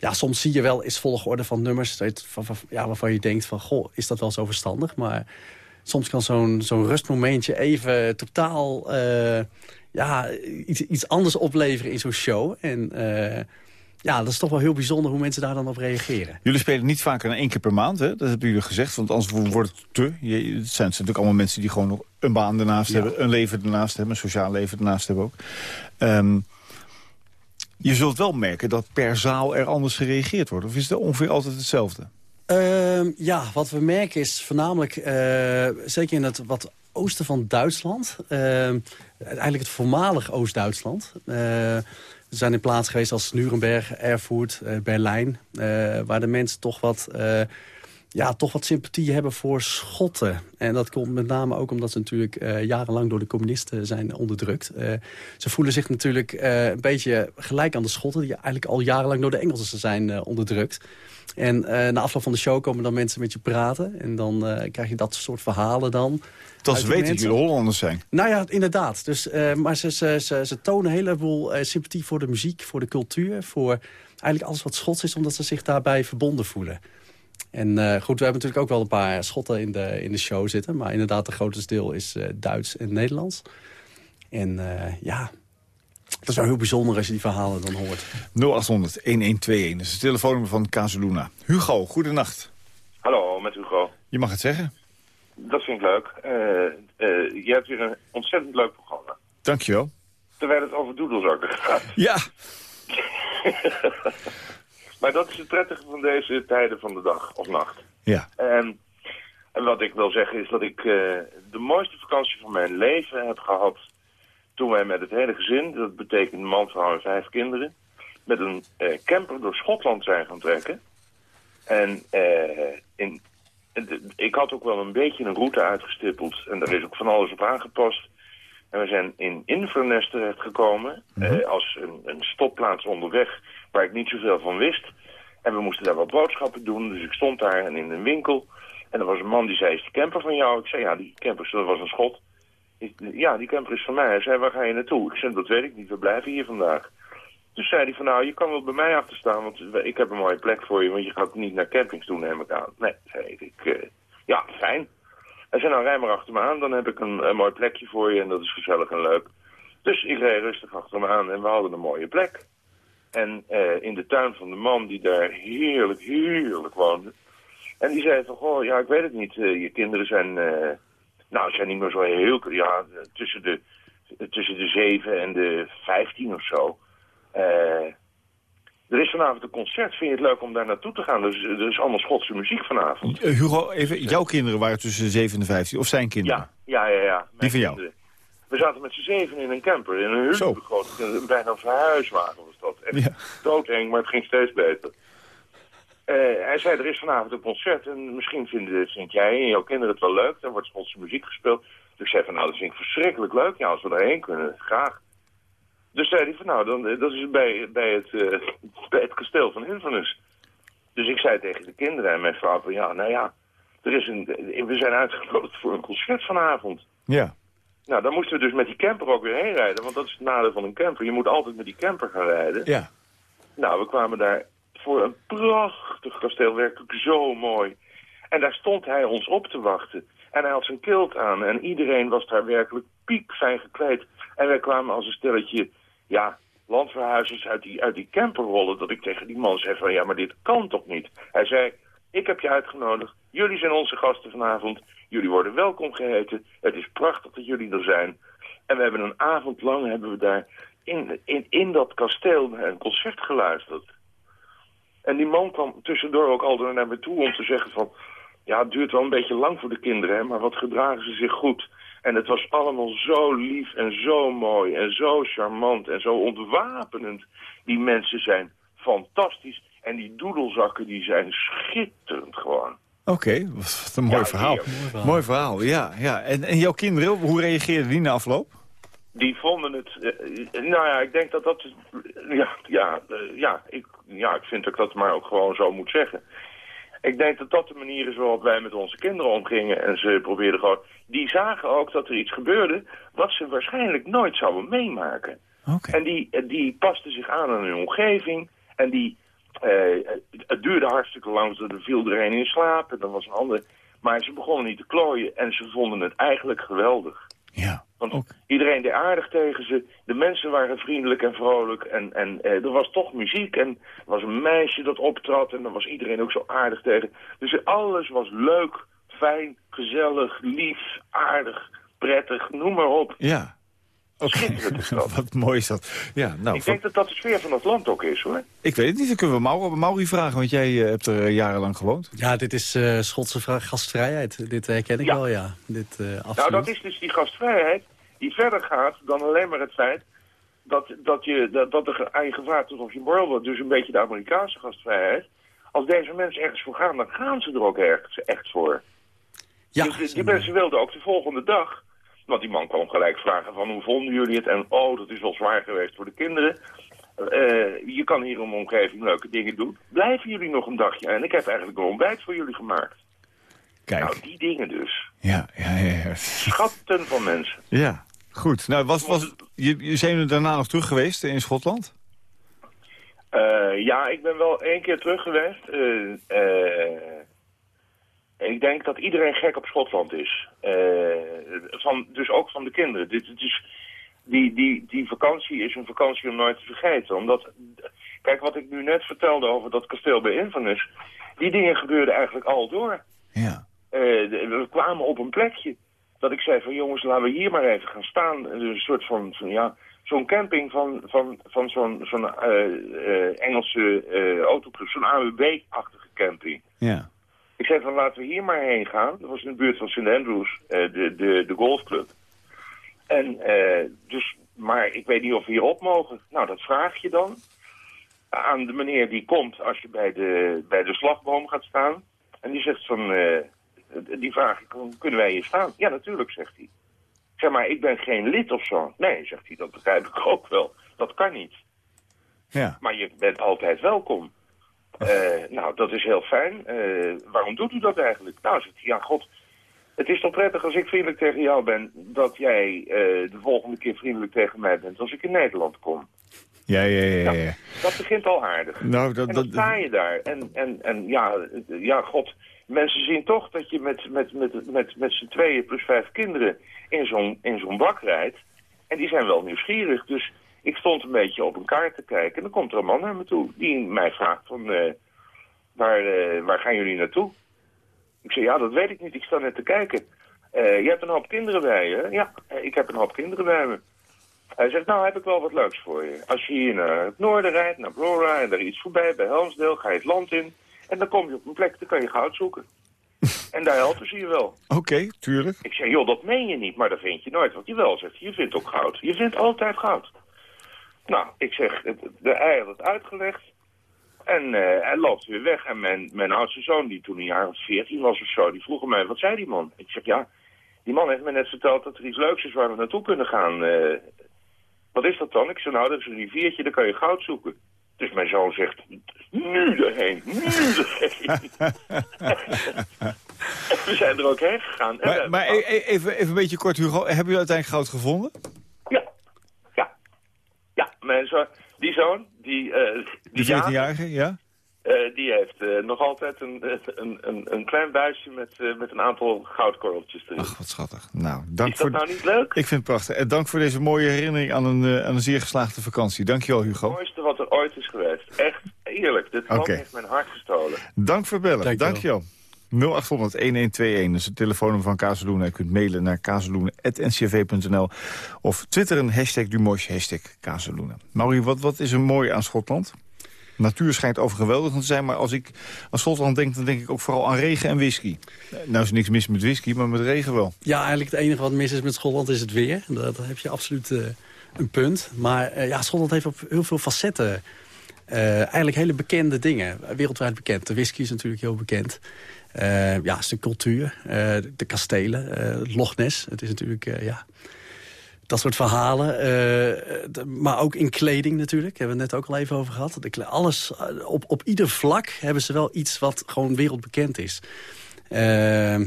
ja, soms zie je wel eens volgorde van nummers... Van, van- ja, waarvan je denkt van, goh, is dat wel zo verstandig? Maar soms kan zo'n zo'n rustmomentje even totaal... eh, ja, iets, iets anders opleveren in zo'n show. En eh, ja, dat is toch wel heel bijzonder hoe mensen daar dan op reageren. Jullie spelen niet vaker dan één keer per maand, hè? dat hebben jullie gezegd. Want anders wordt het te. Je, het zijn natuurlijk allemaal mensen die gewoon nog een baan ernaast Ja. hebben. Een leven ernaast hebben, een sociaal leven ernaast hebben ook. Ehm, je zult wel merken dat per zaal er anders gereageerd wordt. Of is het ongeveer altijd hetzelfde? Ehm, ja, wat we merken is voornamelijk, eh, zeker in het wat oosten van Duitsland... ehm, eigenlijk het voormalig Oost-Duitsland... eh, we zijn in plaatsen geweest als Nuremberg, Erfurt, eh, Berlijn... waar de mensen toch wat, ja, toch wat sympathie hebben voor Schotten. En dat komt met name ook omdat ze natuurlijk eh, jarenlang door de communisten zijn onderdrukt. Eh, ze voelen zich natuurlijk eh, een beetje gelijk aan de Schotten... die eigenlijk al jarenlang door de Engelsen zijn onderdrukt. En na afloop van de show komen dan mensen met je praten. En dan krijg je dat soort verhalen dan. Dat ze weten dat jullie Hollanders zijn. Nou ja, inderdaad. Dus, maar ze, ze, ze, ze tonen een heleboel sympathie voor de muziek, voor de cultuur... voor eigenlijk alles wat Schots is, omdat ze zich daarbij verbonden voelen. En eh, goed, we hebben natuurlijk ook wel een paar Schotten in de, in de show zitten. Maar inderdaad, het grootste deel is eh, Duits en Nederlands. En eh, ja, het is wel heel bijzonder als je die verhalen dan hoort. 0800 1121, dat is het telefoonnummer van Casaluna. Hugo, goedenacht. Hallo, met Hugo. Je mag het zeggen. Dat vind ik leuk. Eh, eh, je hebt weer een ontzettend leuk programma. Dankjewel. Terwijl het over doedelzakken gaat. Ja, Maar dat is het prettige van deze tijden van de dag of nacht. ja. En, en wat ik wil zeggen is dat ik eh, de mooiste vakantie van mijn leven heb gehad... toen wij met het hele gezin, dat betekent man, vrouw en vijf kinderen... met een eh, camper door Schotland zijn gaan trekken. En eh, in, ik had ook wel een beetje een route uitgestippeld. En daar is ook van alles op aangepast. En we zijn in Inverness terechtgekomen. eh, als een, een stopplaats onderweg waar ik niet zoveel van wist. En we moesten daar wat boodschappen doen. Dus ik stond daar en in een winkel. En er was een man die zei, is die camper van jou? Ik zei, ja, die camper, dat was een schot. Ik, ja, die camper is van mij. Hij zei, waar ga je naartoe? Ik zei, dat weet ik niet, we blijven hier vandaag. Toen zei hij van, nou, je kan wel bij mij achter staan, want ik heb een mooie plek voor je, want je gaat niet naar campings doen, neem ik aan. Nee, zei ik, ik eh, ja, fijn. Hij zei, nou, rij maar achter me aan, dan heb ik een, een mooi plekje voor je en dat is gezellig en leuk. Dus ik reed rustig achter me aan en we hadden een mooie plek. En eh, in de tuin van de man die daar heerlijk, heerlijk woonde. En die zei van, goh, ja, ik weet het niet, eh, je kinderen zijn, eh, nou, zijn niet meer zo heel, ja, tussen de, tussen de zeven en de vijftien of zo. Er is vanavond een concert. Vind je het leuk om daar naartoe te gaan? Dus, er is allemaal Schotse muziek vanavond. Hugo, even, jouw kinderen waren tussen de 7 en de 15, of zijn kinderen? Ja, ja, ja. ja. Mijn van jou? kinderen. We zaten met z'n zeven in een camper. In een hele grote, bijna een verhuiswagen was dat. Echt Ja. doodeng, maar het ging steeds beter. Eh, hij zei, er is vanavond een concert en misschien vinden, vind jij en jouw kinderen het wel leuk. Er wordt Schotse muziek gespeeld. Dus ik zei van, nou, dat vind ik verschrikkelijk leuk. Ja, als we daarheen kunnen, graag. Dus zei hij van, nou, dan, eh, dat is bij, bij, het, eh, bij het kasteel van Inverness. Dus ik zei tegen de kinderen en mijn vrouw van, ja, nou ja, er is een, we zijn uitgenodigd voor een concert vanavond. Ja. Nou, dan moesten we dus met die camper ook weer heen rijden. Want dat is het nadeel van een camper. Je moet altijd met die camper gaan rijden. Ja. Nou, we kwamen daar voor een prachtig kasteel. Werkelijk zo mooi. En daar stond hij ons op te wachten. En hij had zijn kilt aan. En iedereen was daar werkelijk piekfijn gekleed. En wij kwamen als een stelletje, ja, landverhuizers uit die, uit die camper rollen. Dat ik tegen die man zei van, ja, maar dit kan toch niet? Hij zei, ik heb je uitgenodigd. Jullie zijn onze gasten vanavond. Jullie worden welkom geheten. Het is prachtig dat jullie er zijn. En we hebben een avond lang hebben we daar in, in, in dat kasteel een concert geluisterd. En die man kwam tussendoor ook al naar me toe om te zeggen van... Ja, het duurt wel een beetje lang voor de kinderen, maar wat gedragen ze zich goed. En het was allemaal zo lief en zo mooi en zo charmant en zo ontwapenend. Die mensen zijn fantastisch. En die doedelzakken die zijn schitterend gewoon. Oké, wat een mooi, Ja, verhaal. Mooi verhaal. Mooi verhaal, ja. ja. En, en jouw kinderen, hoe reageerden die na afloop? Die vonden het... eh, nou ja, ik denk dat dat... Ja, ja, eh, ja, ik, ja, ik vind dat ik dat maar ook gewoon zo moet zeggen. Ik denk dat dat de manier is waarop wij met onze kinderen omgingen. En ze probeerden gewoon... Die zagen ook dat er iets gebeurde wat ze waarschijnlijk nooit zouden meemaken. Oké. En die, eh, die pasten zich aan aan hun omgeving. En die, eh, het duurde hartstikke lang, dus er viel er een in slaap. En dan was een ander. Maar ze begonnen niet te klooien en ze vonden het eigenlijk geweldig. Ja. Want Ook. iedereen deed aardig tegen ze. De mensen waren vriendelijk en vrolijk. En, en eh, er was toch muziek. En er was een meisje dat optrad. En dan was iedereen ook zo aardig tegen. Dus alles was leuk, fijn, gezellig, lief, aardig, prettig. Noem maar op. Ja. Oké. Schitterend is dat. Wat mooi is dat. Ja, nou, Ik van- denk dat dat de sfeer van het land ook is, hoor. ik weet het niet. Dan kunnen we Mauro, Mauri vragen, want jij eh, hebt er eh, jarenlang gewoond. Ja, dit is eh, Schotse gastvrijheid. Dit herken ik Ja. wel, ja. Dit, eh absoluut. Nou, dat is dus die gastvrijheid die verder gaat dan alleen maar het feit dat, dat, je, dat, dat er aan je gevraagd wordt of je borrel wordt. Dus een beetje de Amerikaanse gastvrijheid. Als deze mensen ergens voor gaan, dan gaan ze er ook ergens echt voor. ja, dus die, die zijn, mensen wilden ook de volgende dag... Want die man kwam gelijk vragen van hoe vonden jullie het? En oh, dat is wel zwaar geweest voor de kinderen. Eh, je kan hier in de omgeving leuke dingen doen. Blijven jullie nog een dagje? En ik heb eigenlijk een ontbijt voor jullie gemaakt. Kijk. Nou, die dingen dus. Ja, ja, ja. ja. Schatten van mensen. Ja, goed. Nou, was, was, je, je zijn er daarna nog terug geweest in Schotland? Eh, ja, ik ben wel één keer terug geweest. Eh, eh, ik denk dat iedereen gek op Schotland is. Eh, van, dus ook van de kinderen. Dit, is, die, die, die vakantie is een vakantie om nooit te vergeten. Omdat, kijk, wat ik nu net vertelde over dat kasteel bij Inverness... die dingen gebeurden eigenlijk al door. Ja. Eh, we kwamen op een plekje dat ik zei van jongens, laten we hier maar even gaan staan. Dus een soort van, van ja, zo'n camping van, van, van zo'n zo'n eh, Engelse autoclub, zo'n AUB-achtige camping. Ja. Ik zei van laten we hier maar heen gaan. Dat was in de buurt van St. Andrews, eh, de, de, de golfclub. En eh, dus, maar ik weet niet of we hier op mogen. Nou, dat vraag je dan aan de meneer die komt als je bij de, bij de slagboom gaat staan. En die zegt van, eh, die vraag ik, kunnen wij hier staan? Ja, natuurlijk, zegt hij. Zeg maar, ik ben geen lid of zo. Nee, zegt hij, dat begrijp ik ook wel. Dat kan niet. Ja. Maar je bent altijd welkom. Eh, nou, dat is heel fijn. Eh, waarom doet u dat eigenlijk? Nou, zegt hij, ja, god, het is toch prettig als ik vriendelijk tegen jou ben... dat jij eh, de volgende keer vriendelijk tegen mij bent als ik in Nederland kom. Ja, ja, ja, ja. Dat begint al aardig. Nou, dat, En dan sta je daar. En, en, en ja, ja, god, mensen zien toch dat je met, met, met, met, met z'n tweeën plus vijf kinderen in zo'n in zo'n bak rijdt. En die zijn wel nieuwsgierig. Dus ik stond een beetje op een kaart te kijken. En dan komt er een man naar me toe die mij vraagt van, eh, waar, eh, waar gaan jullie naartoe? Ik zei, ja, dat weet ik niet. Ik sta net te kijken. Eh, je hebt een hoop kinderen bij je. Ja, ik heb een hoop kinderen bij me. Hij zegt, nou heb ik wel wat leuks voor je. Als je hier naar het noorden rijdt, naar Brora en daar iets voorbij bij Helmsdale, ga je het land in. En dan kom je op een plek, dan kan je goud zoeken. en daar helpen ze je wel. Oké, tuurlijk. Ik zeg, joh, dat meen je niet, maar dat vind je nooit. Want jawel, zegt je vindt ook goud. Je vindt altijd goud. Nou, ik zeg, het- de ei had het uitgelegd. En eh, hij loopt weer weg. En mijn, mijn oudste zoon, die toen een jaar of veertien was of zo, die vroeg mij, wat zei die man? Ik zeg, ja, die man heeft me net verteld dat er iets leuks is waar we naartoe kunnen gaan. Eh, wat is dat dan? Ik zeg, nou, dat is een riviertje, daar kan je goud zoeken. Dus mijn zoon zegt, nu erheen, nu erheen. we zijn er ook heen gegaan. Maar, maar goud. e- e- even, even een beetje kort, Hugo. Hebben jullie uiteindelijk goud gevonden? Ja, ja, ja. Mijn zo, die zoon, die, eh De die, 14-jarige, ja? eh, die heeft eh, nog altijd een, een, een, een klein buisje met, eh, met een aantal goudkorreltjes erin. Ach, wat schattig. Nou, dank is dat voor... nou niet leuk? Ik vind het prachtig. En dank voor deze mooie herinnering aan een, eh, aan een zeer geslaagde vakantie. Dankjewel, Het Hugo. mooiste wat er ooit is geweest. Echt eerlijk. Dit man Oké. heeft mijn hart gestolen. Dank voor bellen. Dankjewel. Dankjewel. 0800-1121 is het telefoonnummer van Kazeloen. Je kunt mailen naar kazeloen.ncv.nl of twitteren hashtag Dumosh, hashtag Kazeloen. Mauri, wat, wat is er mooi aan Schotland? Natuur schijnt overgeweldigend te zijn, maar als ik aan Schotland denk... dan denk ik ook vooral aan regen en whisky. Nou is niks mis met whisky, maar met regen wel. Ja, eigenlijk het enige wat mis is met Schotland is het weer. Dat heb je absoluut eh, een punt. Maar eh, ja, Schotland heeft op heel veel facetten eh, eigenlijk hele bekende dingen. Wereldwijd bekend. De whisky is natuurlijk heel bekend. Eh, ja, het is de cultuur, eh, de kastelen, eh, het Loch Ness. Het is natuurlijk, eh, ja, dat soort verhalen. eh, maar ook in kleding natuurlijk, hebben we het net ook al even over gehad. Alles, eh, op, op ieder vlak hebben ze wel iets wat gewoon wereldbekend is. Eh,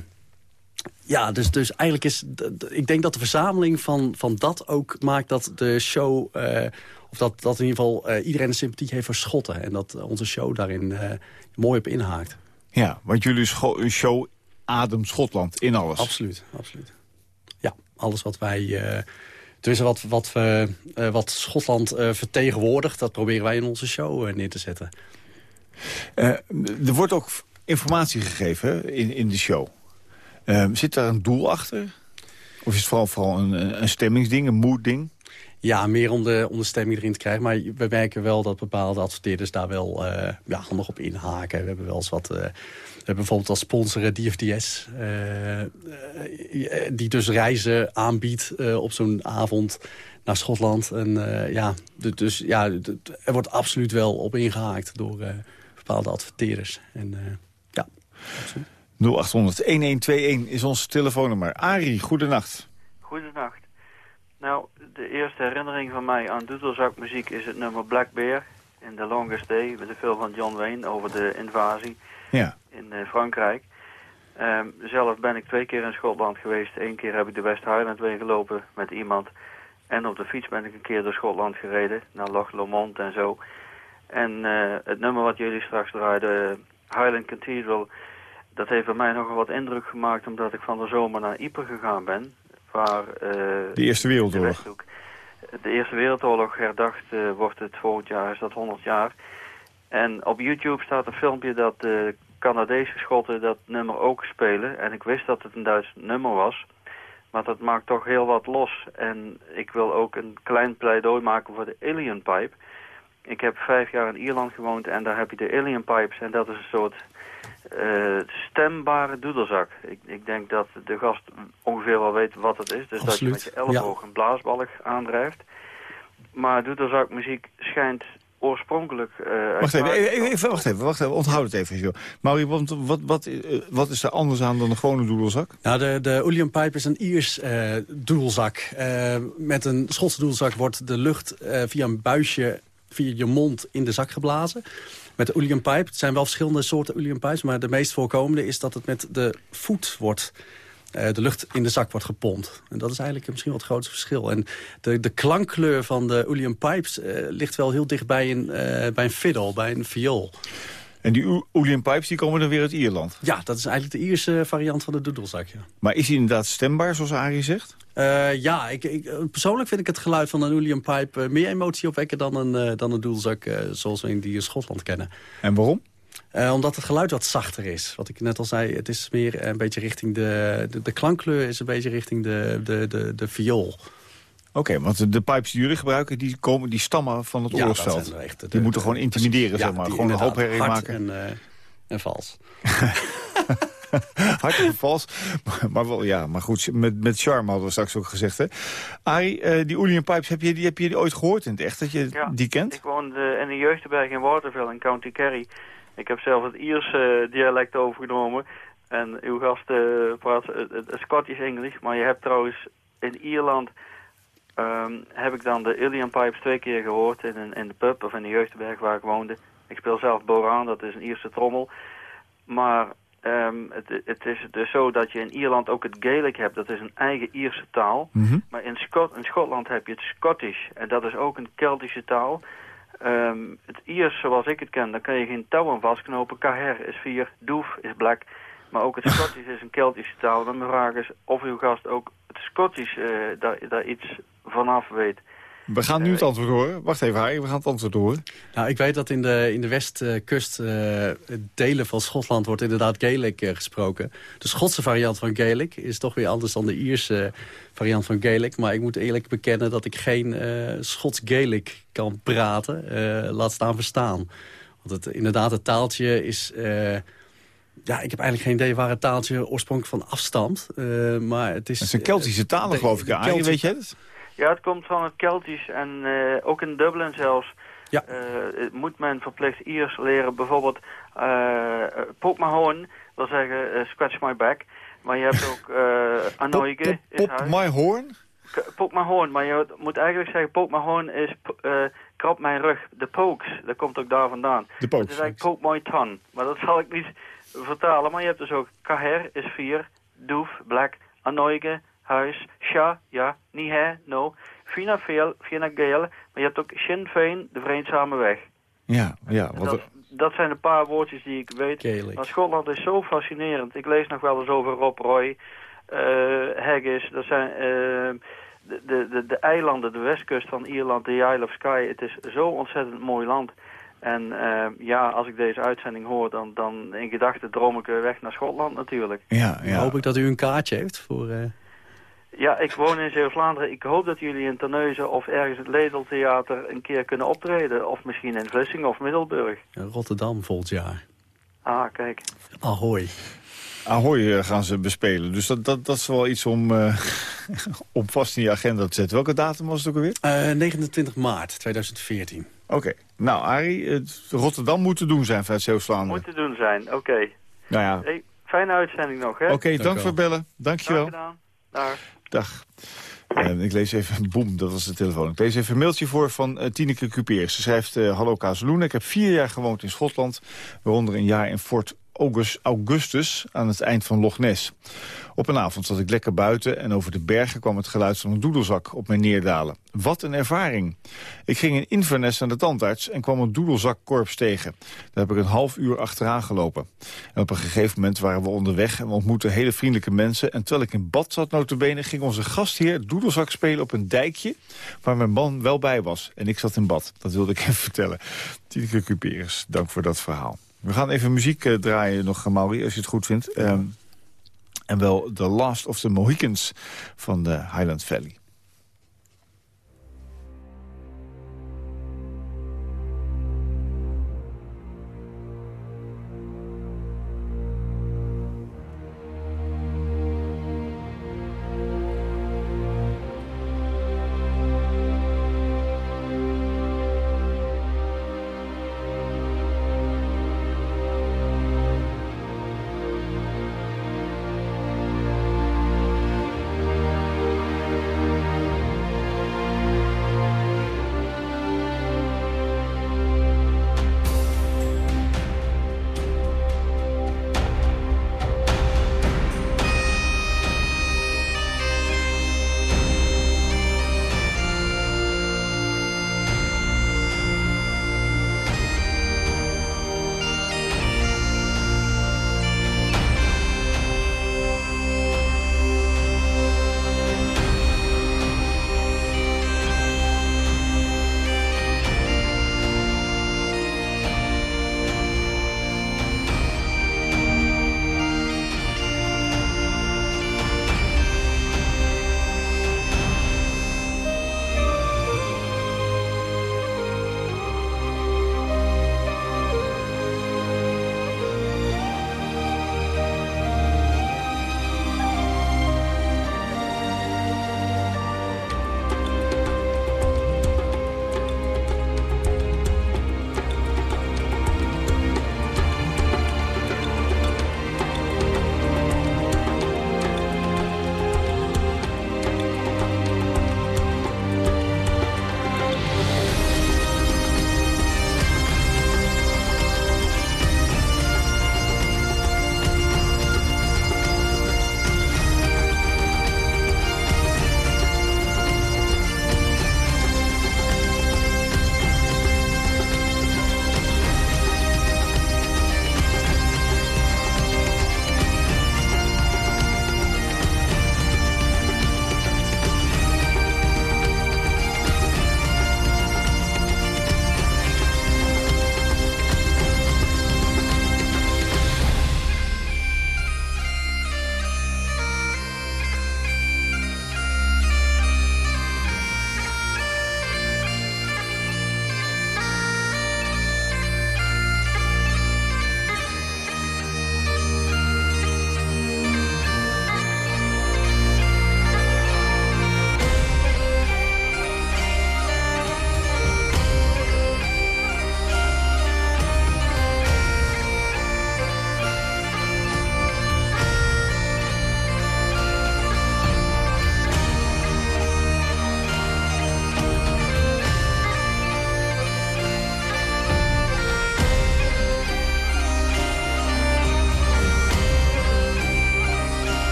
ja, dus, dus eigenlijk is... Ik denk dat de verzameling van, van dat ook maakt dat de show... eh, of dat, dat in ieder geval eh, iedereen een sympathie heeft voor Schotten. En dat onze show daarin eh, mooi op inhaakt. Ja, want jullie show ademt Schotland in alles. Absoluut, absoluut. Ja, alles wat wij... eh tenminste, wat, wat, we, eh, wat Schotland eh, vertegenwoordigt... dat proberen wij in onze show neer te zetten. Er wordt ook informatie gegeven in, in de show. Zit daar een doel achter? Of is het vooral, vooral een, een stemmingsding, een moedding? Ja, meer om de, om de stemming erin te krijgen. Maar we merken wel dat bepaalde adverteerders daar wel eh, ja, handig op inhaken. We hebben wel eens wat... eh, we hebben bijvoorbeeld als sponsor DFDS. eh, die dus reizen aanbiedt eh, op zo'n avond naar Schotland. En eh, ja, dus ja, er wordt absoluut wel op ingehaakt door eh, bepaalde adverteerders. En eh, ja, absoluut. 0800-1121 is ons telefoonnummer. Arie, goedenacht. Goedenacht. Nou, de eerste herinnering van mij aan doedelzakmuziek is het nummer Black Bear in The Longest Day, met de film van John Wayne over de invasie Ja. in eh, Frankrijk. Ehm, zelf ben ik twee keer in Schotland geweest. Eén keer heb ik de West Highland Way gelopen met iemand. En op de fiets ben ik een keer door Schotland gereden, naar Loch Lomond en zo. En eh, het nummer wat jullie straks draaiden, Highland Cathedral, dat heeft bij mij nogal wat indruk gemaakt omdat ik van de zomer naar Ypres gegaan ben. Waar, eh, De Eerste Wereldoorlog. De Eerste Wereldoorlog herdacht eh, wordt het volgend jaar, is dat 100 jaar. En op YouTube staat een filmpje dat de Canadese schotten dat nummer ook spelen. En ik wist dat het een Duits nummer was. Maar dat maakt toch heel wat los. En ik wil ook een klein pleidooi maken voor de Alien Pipe. Ik heb vijf jaar in Ierland gewoond en daar heb je de Alien Pipes. En dat is een soort eh, stembare doedelzak. Ik, ik denk dat de gast ongeveer wel weet wat het is. Dus dat je met je elleboog een blaasbalk aandrijft. Maar doedelzakmuziek schijnt oorspronkelijk... Uh, wacht, even, even, even, wacht even, wacht even, onthoud het even. Joh. Mauri, wat, wat, wat, uh, wat is er anders aan dan een gewone doedelzak? Nou, de, de Ulian Pipe is een Iers uh, doedelzak. met een Schotse doedelzak wordt de lucht via een buisje via je mond in de zak geblazen. Met de Ulian Pipe, het zijn wel verschillende soorten Ulian Pipes... maar de meest voorkomende is dat het met de voet wordt de lucht in de zak wordt gepompt. En dat is eigenlijk misschien wel het grootste verschil. En de, de klankkleur van de Ulian Pipes ligt wel heel dicht bij een, bij een fiddle, bij een viool. En die Ulian Pipes die komen dan weer uit Ierland? Ja, dat is eigenlijk de Ierse variant van de doedelzak. Ja. Maar is hij inderdaad stembaar, zoals Arie zegt? Uh, ja, ik, ik, persoonlijk vind ik het geluid van een Ulian Pipe... Uh, meer emotie opwekken dan een, uh, dan een doedelzak zoals we in die in Schotland kennen. En waarom? omdat het geluid wat zachter is. Wat ik net al zei, het is meer een beetje richting de... De, de klankkleur is een beetje richting de, de, de, de viool. Oké, want de pipes die jullie gebruiken, die, komen, die stammen van het ja, oorlogsveld. die moeten gewoon intimideren, zeg maar. Gewoon een hoop herrie maken. En, uh, en vals. hard en vals. Maar, maar, wel, ja, maar goed, met, met charme hadden we straks ook gezegd. Hè. Arie, uh, die Ulian Pipes, heb je, die, heb je die ooit gehoord in het echt, dat je ja, die kent? ik woonde in de jeugdberg in Waterville in County Kerry. Ik heb zelf het Ierse dialect overgenomen. En uw gast uh, praat het, het Scottish English. Maar je hebt trouwens in Ierland um, heb ik dan de Ilian Pipes twee keer gehoord in, een, in de pub of in de jeugdberg waar ik woonde. Ik speel zelf Boran, dat is een Ierse trommel. Maar um, het, het, is dus zo dat je in Ierland ook het Gaelic hebt. Dat is een eigen Ierse taal. Mm -hmm. Maar in, Schot in Schotland heb je het Scottish. En dat is ook een Keltische taal. Um, het Iers, zoals ik het ken, daar kan je geen touw aan vastknopen. Kaher is vier, Doef is black. Maar ook het Scottish is een Keltische taal. Dan mijn vraag is of uw gast ook het Scottish uh, daar, daar iets vanaf weet. We gaan nu het antwoord horen. Wacht even, Harry, we gaan het antwoord horen. Nou, ik weet dat in de, in de westkust uh, delen van Schotland wordt inderdaad Gaelic uh, gesproken. De Schotse variant van Gaelic is toch weer anders dan de Ierse variant van Gaelic. Maar ik moet eerlijk bekennen dat ik geen uh, Schots Gaelic kan praten. laat staan verstaan. Want het, inderdaad, het taaltje is... Ja, ik heb eigenlijk geen idee waar het taaltje oorspronkelijk van afstamt. Uh, maar het is... Het zijn Keltische talen, geloof ik. Keltische... Weet je het? Ja, het komt van het Keltisch. En uh, ook in Dublin zelfs ja. uh, moet men verplicht Iers leren. Bijvoorbeeld uh, poke my horn, wil zeggen scratch my back. Maar je hebt ook uh, Anoige. Pop, pop, pop my horn? Poke my horn, maar je moet eigenlijk zeggen poke my horn is krap mijn rug. De pokes, dat komt ook daar vandaan. De pokes. Het is eigenlijk poke my ton. Maar dat zal ik niet vertalen. Maar je hebt dus ook Kaher is vier, Doef, Black, Anoige, Huis, Sha, ja, niet hè, no. Fina veel, Fina geel. Maar je hebt ook Sinn Féin, de vreedzame weg. Ja, ja. Wat dat, dat zijn een paar woordjes die ik weet. Gaelic. Maar Schotland is zo fascinerend. Ik lees nog wel eens over Rob Roy, uh, Haggis. Dat zijn uh, de, de, de eilanden, de westkust van Ierland, de Isle of Skye. Het is zo'n ontzettend mooi land. En uh, ja, als ik deze uitzending hoor, dan, dan in gedachten droom ik weg naar Schotland natuurlijk. Ja, ja. hoop ik dat u een kaartje heeft voor... Uh... Ja, ik woon in Zeeuws-Vlaanderen. Ik hoop dat jullie in Terneuzen of ergens het Ledeltheater een keer kunnen optreden. Of misschien in Vlissingen of Middelburg. Rotterdam volgend jaar. Ah, kijk. Ahoy. Ahoy gaan ze bespelen. Dus dat, dat, dat is wel iets om, uh, om vast in je agenda te zetten. Welke datum was het ook alweer? Uh, 29 maart 2014. Oké. Okay. Nou, Arie, Rotterdam moet te doen zijn vanuit Zeeuws-Vlaanderen. Moet te doen zijn, oké. Okay. Nou ja. Hey, fijne uitzending nog, hè? Oké, okay, dank, dank voor het bellen. Dankjewel. Dank gedaan. Dag. Dag. En ik lees even, boem, dat was de telefoon. Ik lees even een mailtje voor van uh, Tineke Cupeers. Ze schrijft, uh, hallo Kazeloen, ik heb vier jaar gewoond in Schotland, waaronder een jaar in Fort Augustus aan het eind van Loch Ness. Op een avond zat ik lekker buiten en over de bergen kwam het geluid van een doedelzak op mij neerdalen. Wat een ervaring. Ik ging in Inverness naar de tandarts en kwam een doedelzakkorps tegen. Daar heb ik een half uur achteraan gelopen. En op een gegeven moment waren we onderweg en we ontmoetten hele vriendelijke mensen. En terwijl ik in bad zat notabene ging onze gastheer doedelzak spelen op een dijkje waar mijn man wel bij was. En ik zat in bad. Dat wilde ik even vertellen. Tineke Cuperus, dank voor dat verhaal. We gaan even muziek uh, draaien nog, Mauri, als je het goed vindt. Um, en wel The Last of the Mohicans van de Highland Valley.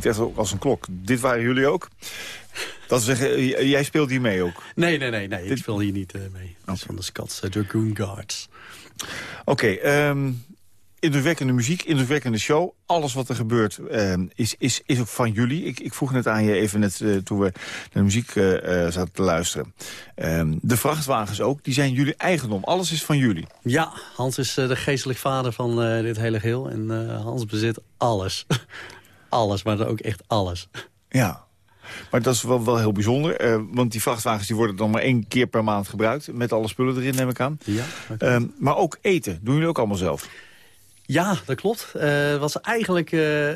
Klinkt echt ook als een klok. Dit waren jullie ook? Dat zeggen, jij speelt hier mee ook? Nee, nee, nee. nee ik speel hier niet mee. Dat is van de Scots Dragoon Guards. Oké, ehm, indrukwekkende muziek, indrukwekkende show. Alles wat er gebeurt ehm, is, is, is ook van jullie. Ik, ik vroeg net aan je even net, uh, toen we naar de muziek uh, zaten te luisteren. Ehm, de vrachtwagens ook, die zijn jullie eigendom. Alles is van jullie. Ja, Hans is de geestelijk vader van dit hele geheel. En Hans bezit alles. alles, maar ook echt alles. Ja, maar dat is wel, wel heel bijzonder. want die vrachtwagens die worden dan maar één keer per maand gebruikt. Met alle spullen erin, neem ik aan. Ja, maar ook eten. Doen jullie ook allemaal zelf? Ja, dat klopt. Het uh, was eigenlijk uh,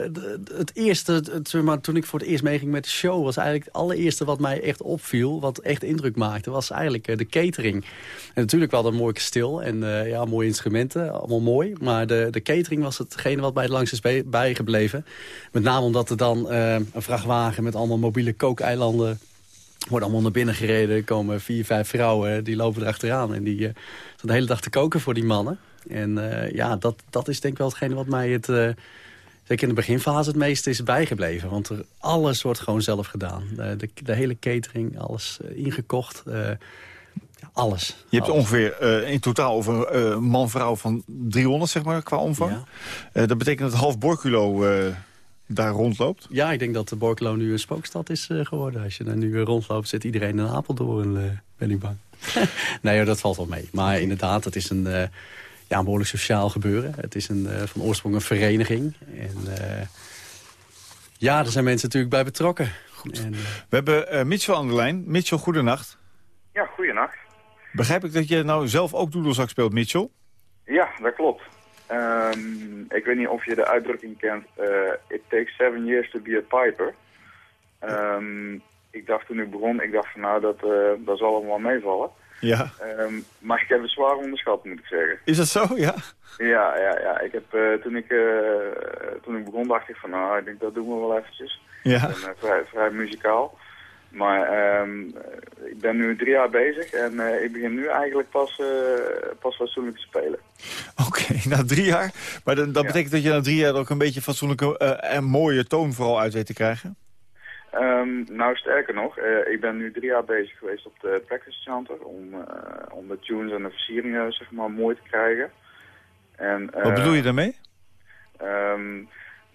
het eerste, het, maar, toen ik voor het eerst meeging met de show... was eigenlijk het allereerste wat mij echt opviel, wat echt indruk maakte... was eigenlijk uh, de catering. En natuurlijk wel een mooi kasteel en ja, mooie instrumenten, allemaal mooi. Maar de, de catering was hetgene wat mij het langst is bijgebleven. Met name omdat er dan een vrachtwagen met allemaal mobiele kookeilanden wordt allemaal naar binnen gereden. Er komen vier, vijf vrouwen, die lopen erachteraan. En die uh, de hele dag te koken voor die mannen. En uh, ja, dat, dat is denk ik wel hetgene wat mij het... Uh, zeker in de beginfase het meeste is bijgebleven. Want er, alles wordt gewoon zelf gedaan. De, de, de hele catering, alles ingekocht. alles. Je hebt ongeveer in totaal over een man-vrouw van 300, zeg maar, qua omvang. Ja. dat betekent dat half Borculo daar rondloopt? Ja, ik denk dat de Borculo nu een spookstad is geworden. Als je daar nu rondloopt, zit iedereen in Apeldoorn, uh, ben ik bang. nee, dat valt wel mee. Maar inderdaad, het is een, uh, ja, een behoorlijk sociaal gebeuren. Het is een, uh, van oorsprong een vereniging. En uh, ja, er zijn mensen natuurlijk bij betrokken. Goed. En, We hebben Mitchell aan de lijn. Mitchell, goedenacht. Ja, goedenacht. Begrijp ik dat je nou zelf ook doedelzak speelt, Mitchell? Ja, dat klopt. Um, ik weet niet of je de uitdrukking kent. it takes seven years to be a piper. Um, ik dacht toen ik begon, ik dacht van nou, dat, dat zal allemaal meevallen. Ja. Um, maar ik heb het zwaar onderschat, moet ik zeggen. Is dat zo, ja? Ja, ja, ja. Ik heb, uh, toen, ik, uh, toen ik begon dacht ik van, nou, ik denk dat doen we wel eventjes. Ja. Ik ben uh, vrij, vrij muzikaal. Maar um, ik ben nu drie jaar bezig en ik begin nu eigenlijk pas, pas fatsoenlijk te spelen. Oké, okay, na drie jaar. Maar dat, dat ja. betekent dat je na drie jaar ook een beetje fatsoenlijke en mooie toon vooral uit weet te krijgen? Um, nou, sterker nog, uh, ik ben nu drie jaar bezig geweest op de practice chanter om, uh, om de tunes en de versieringen zeg maar mooi te krijgen. En, uh, Wat bedoel je daarmee? Um,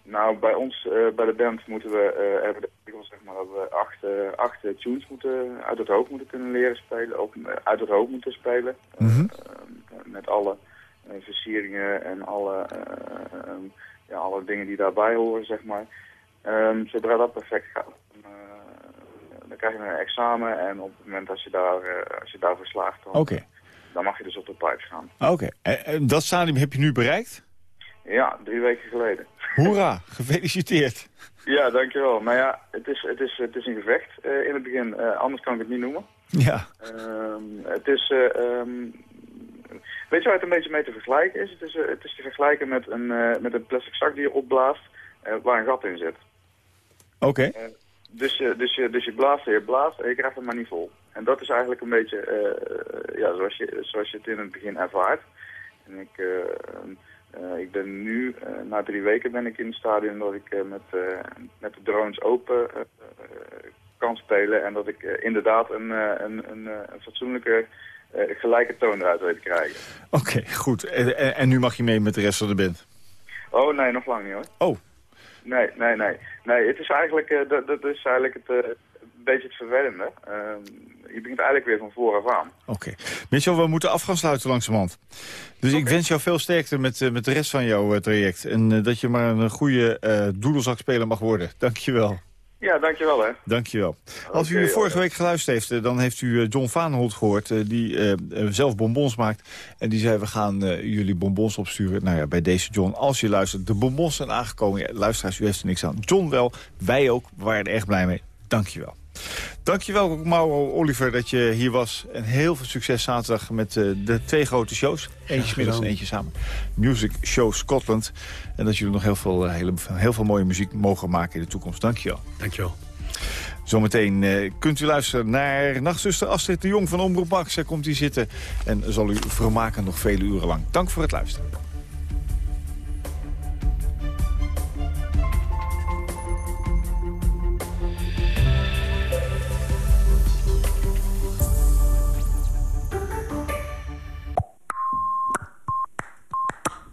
nou, bij ons, bij de band moeten we, hebben de regel zeg maar, dat we acht, acht tunes moeten, uit het hoofd moeten kunnen leren spelen, ook uit het hoofd moeten spelen. Mm -hmm. met alle versieringen en alle, ja, alle dingen die daarbij horen, zeg maar. Um, zodra dat perfect gaat, dan krijg je een examen en op het moment dat je, daar, uh, als je daarvoor slaagt, dan, okay. dan mag je dus op de pipes gaan. Oké, okay. en dat stadium heb je nu bereikt? Ja, drie weken geleden. Hoera, gefeliciteerd. Ja, dankjewel. Maar ja, het is, het is, het is een gevecht uh, in het begin, uh, anders kan ik het niet noemen. Ja. Um, het is, um, weet je waar het een beetje mee te vergelijken is? Het is, het is te vergelijken met een, met een plastic zak die je opblaast waar een gat in zit. Oké. Okay. Dus, uh, dus, je, dus je blaast en je blaast en je krijgt het maar niet vol. En dat is eigenlijk een beetje uh, ja, zoals, je, zoals je het in het begin ervaart. En ik, uh, ik ben nu, na drie weken ben ik in het stadium dat ik met, met de drones open kan spelen. En dat ik inderdaad een, een, een, een fatsoenlijke gelijke toon eruit weet te krijgen. Oké, okay, goed. En, en nu mag je mee met de rest van de band? Oh, nee, nog lang niet hoor. Oh. Nee, nee, nee. Nee, het is eigenlijk, uh, dat, dat is eigenlijk het, uh, een beetje het vervelende. Uh, je begint eigenlijk weer van vooraf aan. Oké. Okay. We moeten af gaan sluiten langzamerhand. Dus okay. ik wens jou veel sterkte met, met de rest van jouw traject. En dat je maar een goede doedelzakspeler mag worden. Dankjewel. Ja, dankjewel hè. Dankjewel. Als okay, u vorige week geluisterd heeft, dan heeft u John Vaanholt gehoord... die uh, zelf bonbons maakt. En die zei, we gaan uh, jullie bonbons opsturen. Nou ja, bij deze John, als je luistert, de bonbons zijn aangekomen. Ja, luisteraars, u heeft er niks aan. John wel, wij ook, we waren er echt blij mee. Dankjewel. Dankjewel, Mauro Oliver, dat je hier was. En heel veel succes zaterdag met uh, de twee grote shows. Eentje middags en eentje samen. Music Show Scotland. En dat jullie nog heel veel, hele, heel veel mooie muziek mogen maken in de toekomst. Dankjewel. Dankjewel. Zometeen uh, kunt u luisteren naar nachtzuster Astrid de Jong van Omroep Max. Daar komt hij zitten en zal u vermaken nog vele uren lang. Dank voor het luisteren.